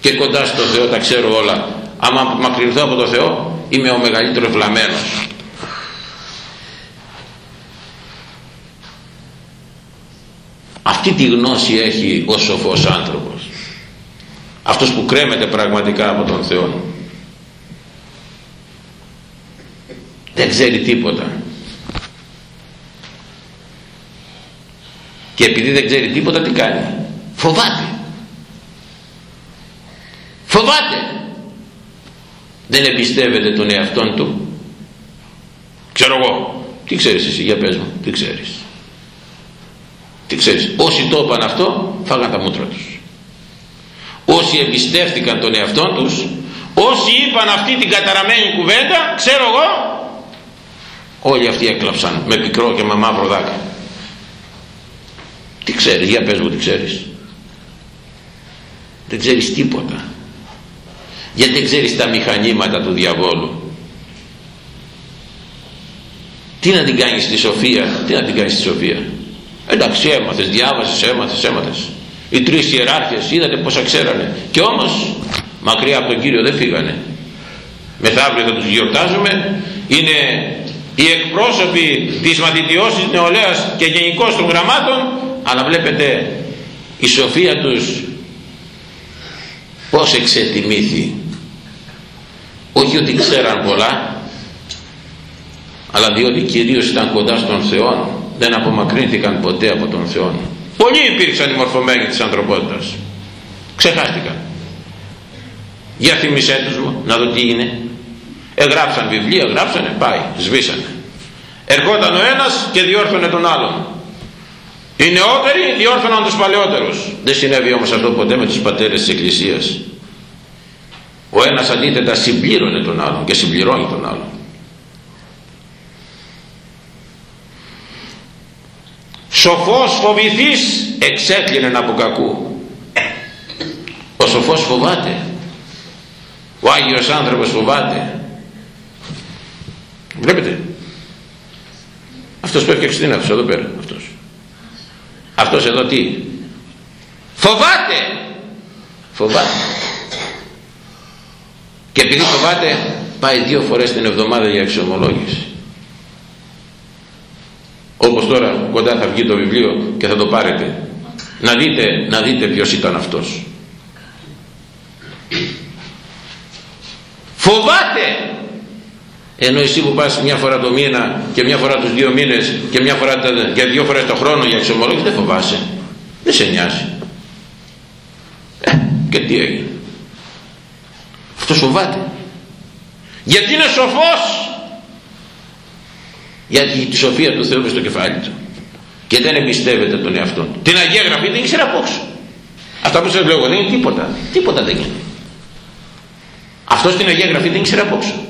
Και κοντά στο Θεό τα ξέρω όλα. Άμα μακρυνθώ από το Θεό είμαι ο μεγαλύτερος βλαμμένος. Αυτή τη γνώση έχει ο σοφός άνθρωπος. Αυτός που κρέμεται πραγματικά από τον Θεό. Δεν ξέρει τίποτα και επειδή δεν ξέρει τίποτα τι κάνει; Φοβάται. Φοβάται. Δεν εμπιστεύεται τον εαυτόν του. Ξέρω εγώ. Τι ξέρεις εσύ για πες μου τι ξέρεις; Τι ξέρεις; Όσοι το είπαν αυτό φάγαν τα μούτρα τους. Όσοι εμπιστεύτηκαν τον εαυτόν τους όσοι είπαν αυτή την καταραμένη κουβέντα ξέρω εγώ όλοι αυτοί έκλαψαν με πικρό και με μαύρο δάκρυ τι ξέρεις για πες μου τι ξέρεις. Δεν ξέρεις τίποτα. Γιατί δεν ξέρεις τα μηχανήματα του διαβόλου. Τι να την κάνεις στη σοφία τι να την κάνεις στη σοφία. Εντάξει έμαθες διάβασες έμαθες έμαθες. Οι τρεις ιεράρχες είδατε πόσα ξέρανε. Και όμως μακριά από τον Κύριο δεν φύγανε. Μεθαύριο θα τους γιορτάζουμε. Είναι οι εκπρόσωποι της μαθητιώσης νεολαίας και γενικώ των γραμμάτων αλλά βλέπετε η σοφία τους πως εξετιμήθη. Όχι ότι ξέραν πολλά αλλά διότι κυρίως ήταν κοντά στον Θεό δεν απομακρύνθηκαν ποτέ από τον Θεό πολλοί υπήρξαν οι μορφωμένοι της ανθρωπότητας. Ξεχάστηκαν. Για θυμισέ τους μου να δω τι είναι. Εγγράψαν βιβλία, γράψανε, πάει, σβήσανε. Ερχόταν ο ένας και διόρθωνε τον άλλον. Οι νεότεροι διόρθωναν τους παλαιότερους. Δεν συνέβη όμως αυτό ποτέ με τους πατέρες της Εκκλησίας. Ο ένας αντίθετα συμπλήρωνε τον άλλον και συμπληρώνει τον άλλον. Σοφός φοβηθείς εξέκλεινε από κακού. Ο σοφός φοβάται ο Άγιος άνθρωπος φοβάται βλέπετε αυτός που έφτιαξε την αίθουσα εδώ πέρα αυτός αυτός εδώ τι; Φοβάται! Φοβάται. Και επειδή φοβάται πάει δύο φορές την εβδομάδα για εξομολόγηση. Όπως τώρα κοντά θα βγει το βιβλίο και θα το πάρετε. Να δείτε, να δείτε ποιος ήταν αυτός. Φοβάται ενώ εσύ που πας μια φορά το μήνα και μια φορά τους δύο μήνες και μια φορά και δύο φορές το χρόνο για εξομολόγηση δεν φοβάσαι. Δεν σε νοιάζει. Ε, και τι έγινε. Αυτό φοβάται. Γιατί είναι σοφός! Γιατί τη σοφία του Θεού στο κεφάλι του και δεν εμπιστεύεται τον εαυτό του. Την Αγία Γραφή δεν ήξερε απόξω. Αυτά που σας λέω δεν είναι τίποτα. Τίποτα δεν είναι. Αυτός την Αγία Γραφή δεν ήξερε απόξω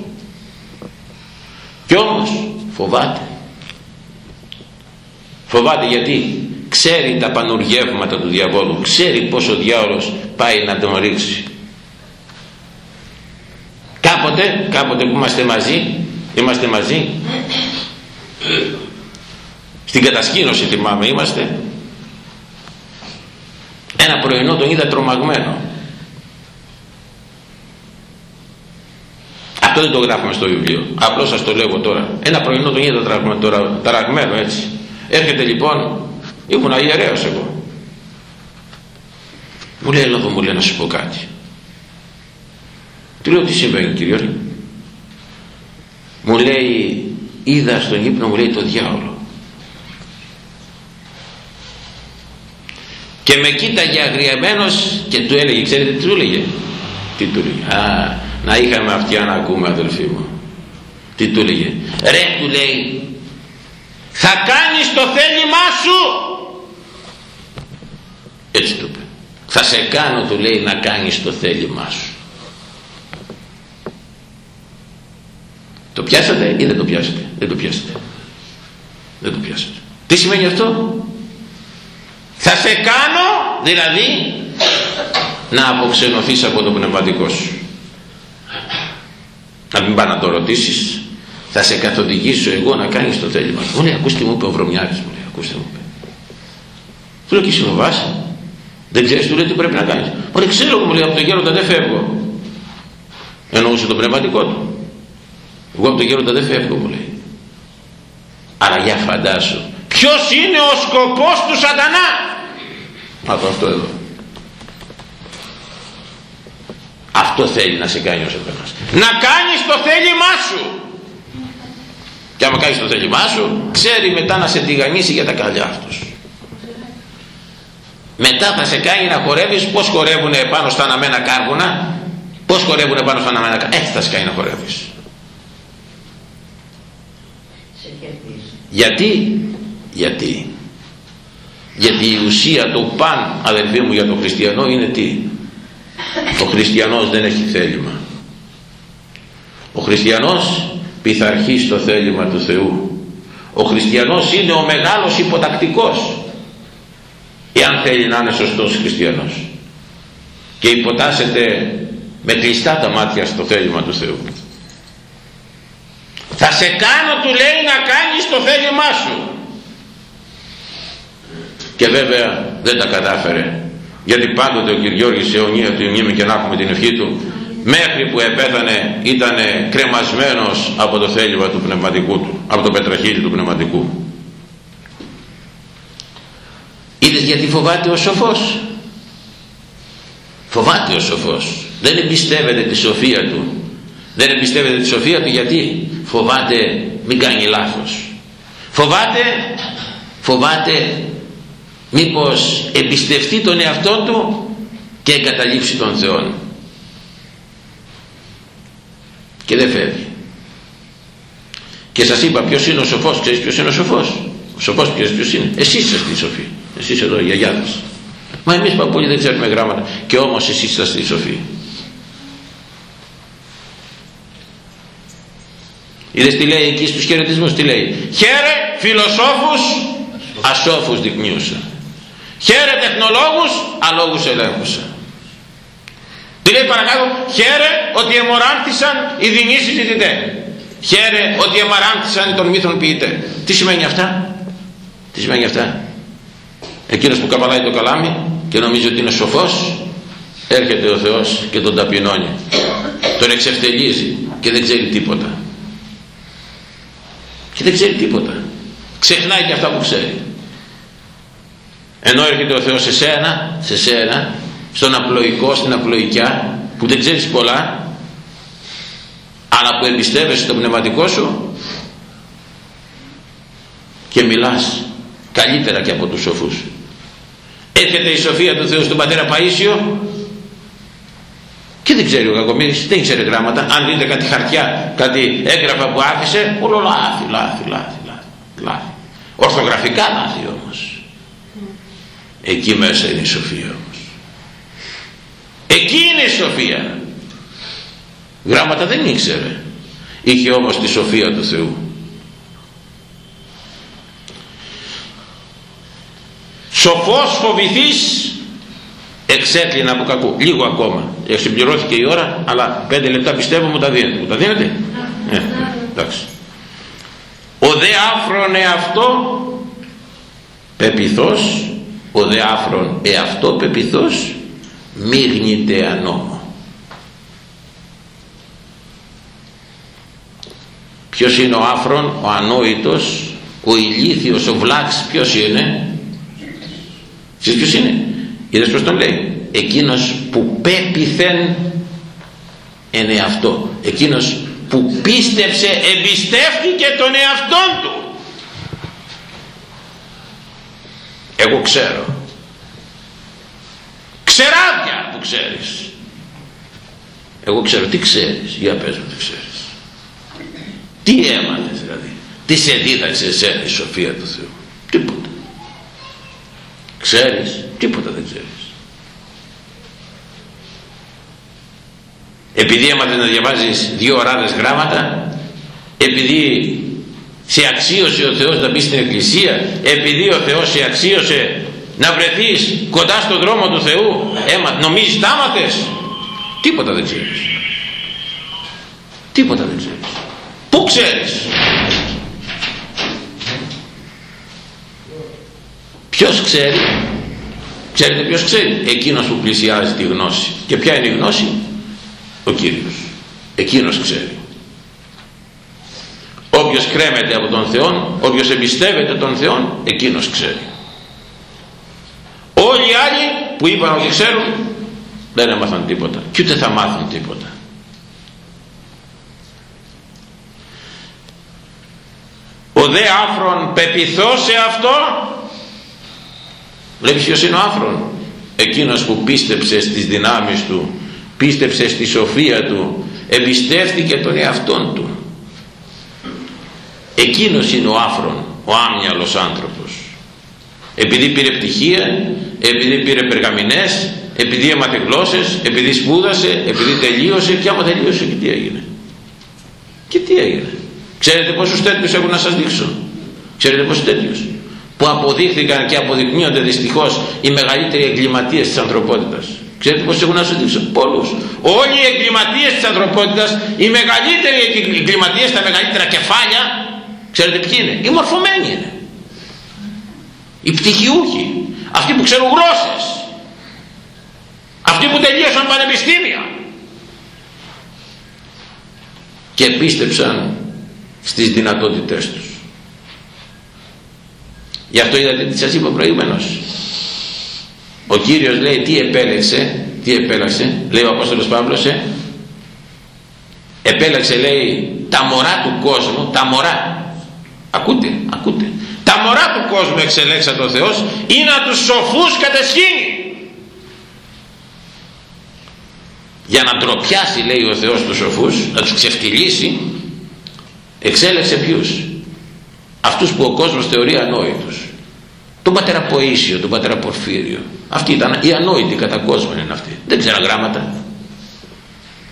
κι όμως φοβάται. Φοβάται γιατί ξέρει τα πανουργεύματα του διαβόλου ξέρει πως ο διάολος πάει να τον ρίξει. Κάποτε κάποτε που είμαστε μαζί είμαστε μαζί. Στην κατασκήνωση θυμάμαι είμαστε. Ένα πρωινό τον είδα τρομαγμένο αυτό δεν το γράφουμε στο βιβλίο. Απλώς σας το λέω τώρα. Ένα πρωινό τον είδα τραγμένο έτσι. Έρχεται λοιπόν ήμουν ιερέος εγώ. Μου λέει εδώ μου λέει να σου πω κάτι του λέω τι συμβαίνει κύριε μου λέει είδα στον ύπνο μου λέει το διάολο και με κοίταγε αγριεμένος και του έλεγε ξέρετε τι του έλεγε; Τι του έλεγε; Α να είχαμε αυτιά να ακούμε αδελφοί μου. Τι του έλεγε; Ρε του λέει θα κάνεις το θέλημά σου έτσι του είπε. Θα σε κάνω του λέει να κάνεις το θέλημά σου το πιάσατε ή δεν το πιάσατε; Δεν το πιάσατε. Δεν το πιάσατε. Τι σημαίνει αυτό; Θα σε κάνω δηλαδή να αποξενωθείς από το πνευματικό σου να μην πάει να το ρωτήσεις. Θα σε καθοδηγήσω εγώ να κάνεις το θέλημα μου λέει ακούστε μου είπε ο Βρωμιάκης μου λέει ακούστε μου είπε. Του λέω και εσύ φοβάσαι; Δεν ξέρεις του λέει τι πρέπει να κάνεις μου λέει ξέρω μου λέει από το γέροντα δεν φεύγω εννοούσε το πνευματικό του. Εγώ από το γέροντα δεν φεύγω μου λέει. Αλλά για φαντάσου ποιος είναι ο σκοπός του σατανά; Από αυτό εδώ αυτό θέλει να σε κάνει ο σατανάς να κάνεις το θέλημά σου. Και άμα κάνεις το θέλημά σου ξέρει μετά να σε τηγανίσει για τα καλιά αυτούς. Μετά θα σε κάνει να χορεύεις πως χορεύουν πάνω στα αναμένα κάρβουνα πως χορεύουν πάνω στα αναμένα κάρβουνα. Έτσι θα σε κάνει να χορεύεις. Γιατί γιατί γιατί η ουσία το παν αδελφοί μου για τον χριστιανό είναι τι; Ο χριστιανός δεν έχει θέλημα. Ο χριστιανός πειθαρχεί στο θέλημα του Θεού. Ο χριστιανός είναι ο μεγάλος υποτακτικός εάν θέλει να είναι σωστός χριστιανός. Και υποτάσσεται με κλειστά τα μάτια στο θέλημα του Θεού. Θα σε κάνω του λέει να κάνεις το θέλημά σου και βέβαια δεν τα κατάφερε γιατί πάντοτε ο Κυριώργης αιωνία του ημίμη και να έχουμε την ευχή του μέχρι που επέθανε ήταν κρεμασμένος από το θέλημα του πνευματικού του από το πετραχύλι του πνευματικού. Είδες γιατί φοβάται ο σοφός; Φοβάται ο σοφός. Δεν εμπιστεύεται τη σοφία του. Δεν εμπιστεύεται τη σοφία του γιατί φοβάται μην κάνει λάθος. Φοβάται φοβάται μήπως εμπιστευτεί τον εαυτό του και εγκαταλείψει τον Θεό. Και δεν φεύγει. Και σας είπα ποιος είναι ο σοφός ξέρεις ποιος είναι ο σοφός; Ο σοφός ξέρεις ποιος είναι; Εσείς είστε σοφοί εσείς εδώ οι γιαγιάδες μας. Εμείς παππούλοι δεν ξέρουμε γράμματα. Και όμως εσείς είστε σοφοί είδες τι λέει εκεί στους χαιρετισμούς τι λέει; Χαίρε φιλοσόφους ασόφους δεικνύουσα χαίρε τεχνολόγους αλόγους ελέγχουσα Τι λέει παρακάτω, χαίρε ότι εμοράντησαν οι δεινοί συζητητές. Χαίρε ότι εμαράντησαν τον μύθον ποιητέ. Τι σημαίνει αυτά, τι σημαίνει αυτά; Εκείνος που καπαλάει το καλάμι και νομίζει ότι είναι σοφός, έρχεται ο Θεός και τον ταπεινώνει. Τον εξευτελίζει και δεν ξέρει τίποτα. Και δεν ξέρει τίποτα. Ξεχνάει και αυτά που ξέρει. Ενώ έρχεται ο Θεός σε σένα, σε σένα, στον απλοϊκό, στην απλοϊκιά, που δεν ξέρεις πολλά, αλλά που εμπιστεύεσαι το πνευματικό σου και μιλάς καλύτερα και από τους σοφούς. Έρχεται η σοφία του Θεού στον πατέρα Παΐσιο και δεν ξέρει ο Κακομύρης, δεν ξέρει γράμματα. Αν δείτε κάτι χαρτιά, κάτι έγγραφα που άφησε, όλο λάθη, λάθη, λάθη, λάθη. λάθη. Ορθογραφικά λάθη όμως. Εκεί μέσα είναι η σοφία όμως. Εκεί είναι η σοφία. Γράμματα δεν ήξερε. Είχε όμως τη σοφία του Θεού. Σοφός φοβηθείς εξέκλεινα από κακού. Λίγο ακόμα. Εξυμπληρώθηκε η ώρα, αλλά πέντε λεπτά πιστεύω μου τα δίνετε. Μου τα δίνετε; Ναι, εντάξει. Ο δε άφρον εαυτό πεπιθός, ο δε άφρον εαυτό πεπιθός, μίγνηται ανώμο. Ποιος είναι ο άφρον, ο ανόητος, ο ηλίθιος, ο βλάξ, ποιος είναι; Εσείς ποιος είναι; Είδες πως τον λέει; Εκείνος που πέπιθεν εν εαυτό. Εκείνος που πίστεψε, εμπιστεύτηκε τον εαυτόν του. Εγώ ξέρω. Ξεράδια που ξέρεις. Εγώ ξέρω. Τι ξέρεις. Για πες μου τι ξέρεις. Τι έμαθες δηλαδή. Τι σε δίδαξε εσένα η σοφία του Θεού. Τίποτα. Ξέρεις. Τίποτα δεν ξέρεις. Επειδή έμαθες να διαβάζεις δύο ωράδες γράμματα, επειδή σε αξίωσε ο Θεός να μπει στην εκκλησία, επειδή ο Θεός σε αξίωσε να βρεθείς κοντά στον δρόμο του Θεού, έμα, νομίζεις τα τίποτα δεν ξέρεις. Τίποτα δεν ξέρεις. Πού ξέρεις; Ποιος ξέρει; Ξέρετε ποιος ξέρει; Εκείνος που πλησιάζει τη γνώση. Και ποια είναι η γνώση; Ο Κύριος. Εκείνος ξέρει. Όποιος κρέμεται από τον Θεό, όποιος εμπιστεύεται τον Θεό, εκείνος ξέρει. Όλοι οι άλλοι που είπαν ότι ξέρουν, δεν έμαθαν τίποτα. Και ούτε θα μάθουν τίποτα. ο δε άφρον πεπιθώ σε αυτό βλέπεις ποιος είναι ο άφρον; Εκείνος που πίστεψε στις δυνάμεις του πίστεψε στη σοφία του εμπιστεύτηκε τον εαυτόν του εκείνος είναι ο άφρον ο άμυαλος άνθρωπος επειδή πήρε πτυχία επειδή πήρε περγαμηνές επειδή έμαθε γλώσσες επειδή σπούδασε επειδή τελείωσε και άμα τελείωσε και τι έγινε και τι έγινε Ξέρετε πόσους τέτοιους έχουν να σας δείξω; Ξέρετε πόσους τέτοιους; Που αποδείχθηκαν και αποδεικνύονται δυστυχώς οι μεγαλύτεροι εγκληματίες της ανθρωπότητας. Ξέρετε πόσους έχουν να σας δείξω; Πολλούς. Όλοι οι εγκληματίες της ανθρωπότητας, οι μεγαλύτεροι εγκληματίες, τα μεγαλύτερα κεφάλια, ξέρετε ποιοι είναι; Οι μορφωμένοι είναι. Οι πτυχιούχοι. Αυτοί που ξέρουν γλώσσες. Αυτοί που τελείωσαν πανεπιστήμια. Και πίστεψαν στις δυνατότητές τους γι' αυτό είδατε τι σας είπα προηγουμένως ο Κύριος λέει τι επέλεξε τι επέλεξε λέει ο Απόστολος Παύλος ε; επέλεξε λέει τα μωρά του κόσμου τα μωρά ακούτε ακούτε. Τα μωρά του κόσμου εξελέξατε ο Θεός ή να τους σοφούς κατεσχύνει για να ντροπιάσει λέει ο Θεός τους σοφούς να τους ξεφτυλίσει εξέλεξε ποιους; Αυτούς που ο κόσμος θεωρεί ανόητους. Τον πατέρα Ποήσιο, τον πατέρα Πορφύριο. Αυτοί ήταν οι ανόητοι κατά κόσμο είναι αυτοί. Δεν ξέραν γράμματα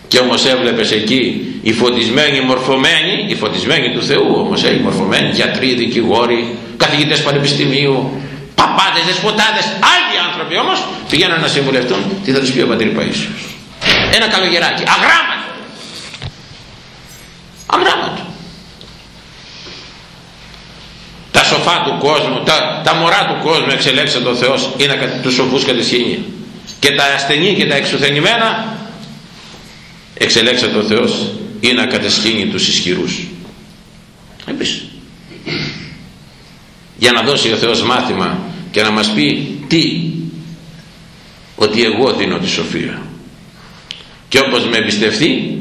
και όμως έβλεπες εκεί οι φωτισμένοι μορφωμένοι οι φωτισμένοι του Θεού όμως οι μορφωμένοι γιατροί, δικηγόροι καθηγητές πανεπιστημίου παπάδες, δεσποτάδες άλλοι άνθρωποι όμως πηγαίνουν να συμβουλευτούν τι θα τους πει ο πατήρ Παΐσιος. Ένα καλογεράκι αγράμματο. Αγράμματο. Τα σοφά του κόσμου τα, τα μωρά του κόσμου εξελέξε το Θεός είναι τους σοφούς κατησχήνει και τα ασθενή και τα εξουθενημένα εξελέξε το Θεός ή να κατεσχύνει τους ισχυρούς. Επίσης για να δώσει ο Θεός μάθημα και να μας πει τι ότι εγώ δίνω τη σοφία. Και όπως με εμπιστευτεί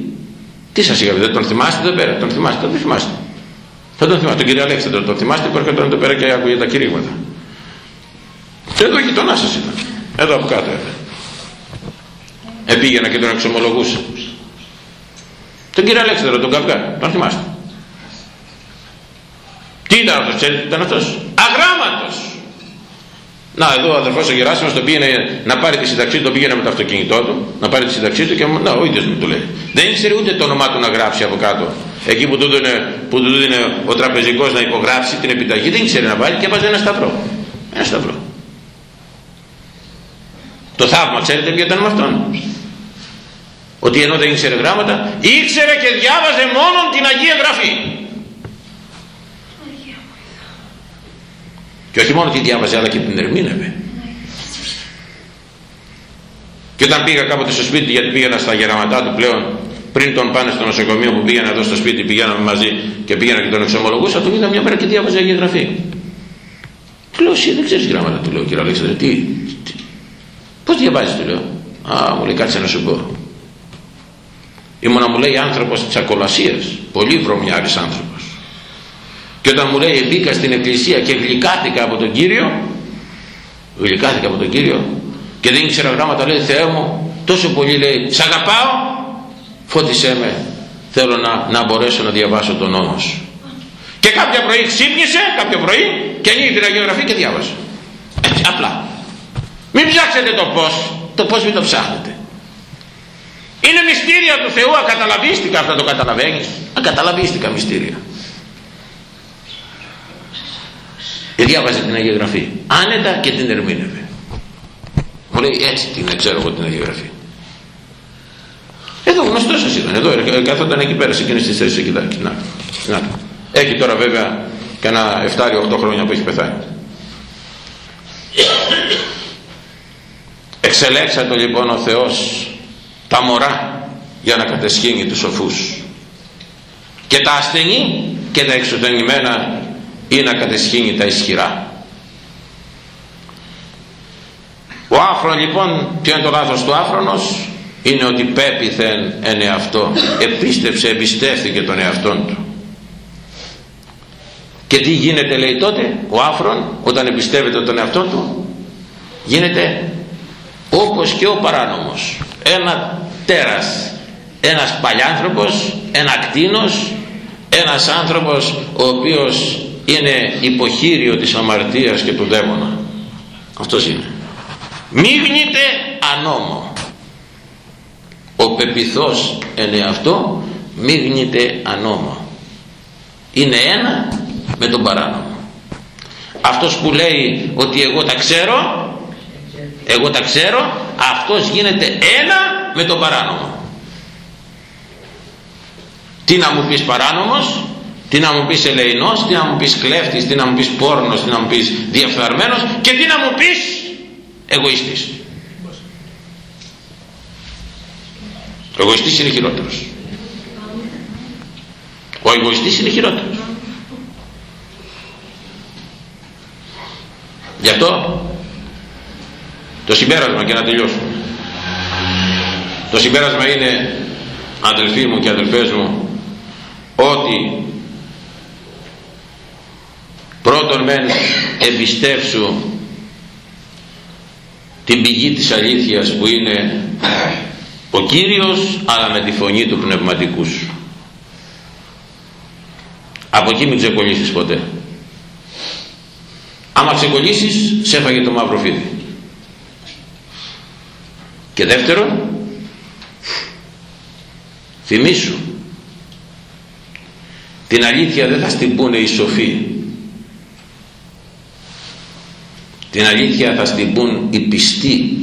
τι σας είχα δεν τον θυμάστε εδώ πέρα τον θυμάστε, τον θυμάστε. Θα τον θυμάστε τον κύριο Αλέξανδρο τον θυμάστε που έρχονταν εδώ πέρα και άκουγε τα κηρύγματα. Εδώ γειτονάς σας ήταν εδώ από κάτω era. επήγαινα και τον εξομολογούσα τον κύριο Αλέξανδρο τον Καυγά τον θυμάστε τι ήταν αυτός ξέρετε τι ήταν αυτός; Αγράμματος να εδώ ο αδερφός ο Γεράσιμος τον πήγαινε να πάρει τη συνταξή του, τον πήγαινε με το αυτοκίνητό του, να πάρει τη συνταξή του και να, ο ίδιος μου το λέει. Δεν ήξερε ούτε το όνομά του να γράψει από κάτω. Εκεί που του δίνει, που του δίνει ο τραπεζικός να υπογράψει την επιταγή, δεν ήξερε να βάλει και έβαζε ένα σταυρό. Ένα σταυρό. Το θαύμα ξέρετε ποιο ήταν με αυτόν; Ότι ενώ δεν ήξερε γράμματα, ήξερε και διάβαζε μόνο την Αγία Γραφή. Και όχι μόνο τη διάβαζε αλλά και την ερμήνευε. Και όταν πήγα κάποτε στο σπίτι γιατί πήγαινα στα γεραματά του πλέον πριν τον πάνε στο νοσοκομείο που πήγαινα εδώ στο σπίτι πηγαίναμε μαζί και πήγαινα και τον εξομολογούσα του είδα μια μέρα και διάβαζε Αγία Γραφή. Του λέω εσύ δεν ξέρεις γράμματα του λέω κύριε Αλέξανδρε τι, τι πώς διαβάζεις του λέω α μου λέει κάτσε να σου πω ήμουνα μου λέει άνθρωπος της ακολασίας πολύ βρωμιάρης άνθρωπος. Και όταν μου λέει μπήκα στην εκκλησία και γλυκάθηκα από τον Κύριο γλυκάθηκα από τον Κύριο και δεν ήξερα γράμματα λέει Θεέ μου τόσο πολύ λέει σ' αγαπάω φώτισέ με θέλω να, να μπορέσω να διαβάσω τον νόμο σου και κάποια πρωί ξύπνησε κάποια πρωί και ανοίγει την Αγιογραφή και διάβασε. Έτσι απλά. Μην ψάξετε το πως το πως μην το ψάχνετε είναι μυστήρια του Θεού ακαταλαβίστηκα αυτά το καταλαβαίνεις. Ακαταλαβίστηκα μυστήρια. Διάβαζε την Αγία Γραφή. Άνετα και την ερμήνευε. Μου λέει έτσι την ξέρω εγώ την Αγία Γραφή εδώ γνωστός σας ήταν. Εδώ καθόταν εκεί πέρα σε εκείνες τις θέσεις εκεί να, να. έχει τώρα βέβαια κανένα 7-8 χρόνια που έχει πεθάνει. Εξελέξατο λοιπόν ο Θεός τα μωρά για να κατεσχύνει τους σοφούς. Και τα ασθενή και τα εξωτερημένα ή να κατεσχύνει τα ισχυρά. Ο άφρον λοιπόν ποιο είναι το λάθος του άφρονος; Είναι ότι πέπιθεν εν εαυτό. Επίστεψε, εμπιστεύθηκε τον εαυτόν του. Και τι γίνεται λέει τότε ο άφρον όταν εμπιστεύεται τον εαυτό του; Γίνεται όπως και ο παράνομος ένα τέρας. Ένας παλιάνθρωπος ένα κτίνος ένας άνθρωπος ο οποίος είναι υποχείριο της αμαρτίας και του δαίμονα. Αυτός είναι. Μίγνεται ανώμο. Ο πεπιθός εν εαυτό μίγνεται ανώμο. Είναι ένα με τον παράνομο. Αυτός που λέει ότι εγώ τα ξέρω εγώ τα ξέρω αυτός γίνεται ένα με τον παράνομο. Τι να μου πεις παράνομος τι να μου πεις ελεηνός τι να μου πεις κλέφτης τι να μου πεις πόρνος τι να μου πεις διαφθαρμένος και τι να μου πεις εγωιστής. Ο εγωιστής είναι χειρότερος. Ο εγωιστής είναι χειρότερος. Γι' αυτό το συμπέρασμα και να τελειώσουμε το συμπέρασμα είναι αδελφοί μου και αδελφές μου ότι πρώτον μεν εμπιστεύσου την πηγή της αλήθειας που είναι ο Κύριος αλλά με τη φωνή του πνευματικού σου. Από εκεί μην ξεκολλήσεις ποτέ. Άμα ξεκολλήσεις σε έφαγε το μαύρο φίδι και δεύτερον θυμήσου την αλήθεια δεν θα στην πούνε οι σοφοί. Την αλήθεια θα στην πούν οι πιστοί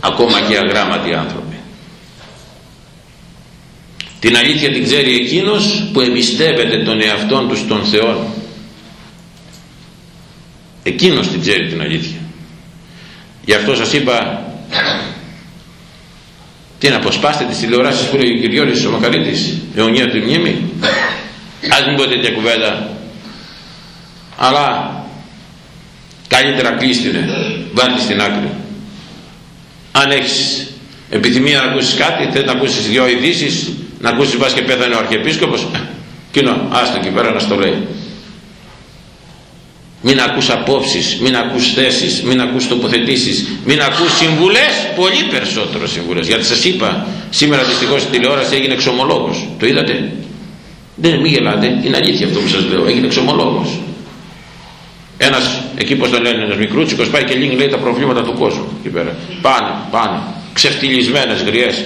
ακόμα και οι αγράμματοι άνθρωποι. Την αλήθεια την ξέρει εκείνος που εμπιστεύεται τον εαυτόν του στον Θεό εκείνος την ξέρει την αλήθεια. Γι' αυτό σας είπα τι να αποσπάστε τις τηλεοράσεις που λέει ο Κυριώρης ο Μακαρίτης αιωνία του μνήμη; Ας μην πω τέτοια κουβέντα. Αλλά καλύτερα κλείστηνε βάλτε στην άκρη. Αν έχεις επιθυμία να ακούσεις κάτι θες να ακούσεις δυο ειδήσεις, να ακούσεις πας και πέθανε ο Αρχιεπίσκοπος κοινό άστο εκεί πέρα να στο λέει μην ακούς απόψεις, μην ακούς θέσεις, μην ακούς τοποθετήσεις, μην ακούς συμβουλές, πολύ περισσότερο συμβουλές. Γιατί σας είπα, σήμερα δυστυχώς στην τηλεόραση έγινε εξομολόγος. Το είδατε; Δεν μη γελάτε, είναι αλήθεια αυτό που σας λέω, έγινε εξομολόγος. Ένας, εκεί πως το λένε, ένας μικρούτσικος πάει και λίγη λέει τα προβλήματα του κόσμου. Εκεί πέρα. Πάνε, πάνε. Ξεφτυλισμένες γριές,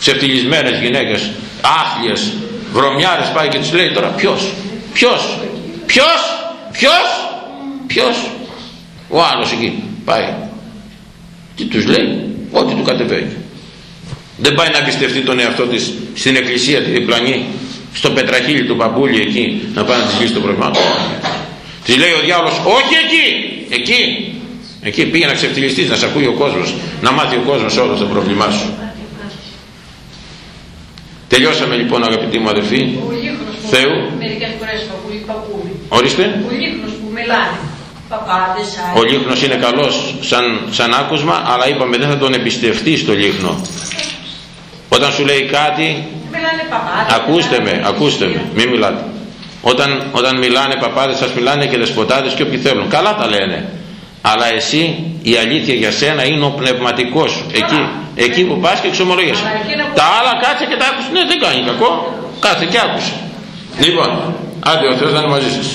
ξεφτυλισμένες γυναίκες, άθλιες, βρωμιάρες πάει και τους λέει τώρα ποιος, ποιος, ποιος, ποιος, Ποιος; Ο άλλος εκεί. Πάει. Τι τους λέει; Ό,τι του κατεβαίνει. Δεν πάει να πιστευτεί τον εαυτό της στην εκκλησία τη διπλανή, στο πετραχίλι του παππούλι εκεί, να πάει να της λύσει το πρόβλημα. Της λέει ο διάολος, όχι εκεί, εκεί. Εκεί πήγε να ξεφτυλιστείς, να σε ακούει ο κόσμος, να μάθει ο κόσμος όλο το πρόβλημά σου. Τελειώσαμε λοιπόν αγαπητοί μου αδερφοί. Θεού. Μερικές φορές Ορίστε. Ο λίχνος που μιλάει. Ο λίχνος είναι καλός σαν, σαν άκουσμα αλλά είπαμε δεν θα τον εμπιστευτεί στο λίχνο. Όταν σου λέει κάτι ακούστε με, ακούστε με, μην μιλάτε. Όταν, όταν μιλάνε παπάδες σας μιλάνε και δεσποτάδες και όποιοι θέλουν. Καλά τα λένε. Αλλά εσύ η αλήθεια για σένα είναι ο πνευματικός σου. Εκεί, εκεί που πας και εξομολογέσαι. Τα άλλα κάτσε και τα άκουσες. Ναι δεν κάνει κακό. Κάτσε και άκουσε. Λοιπόν, άντε ο Θεός να είναι μαζί σας.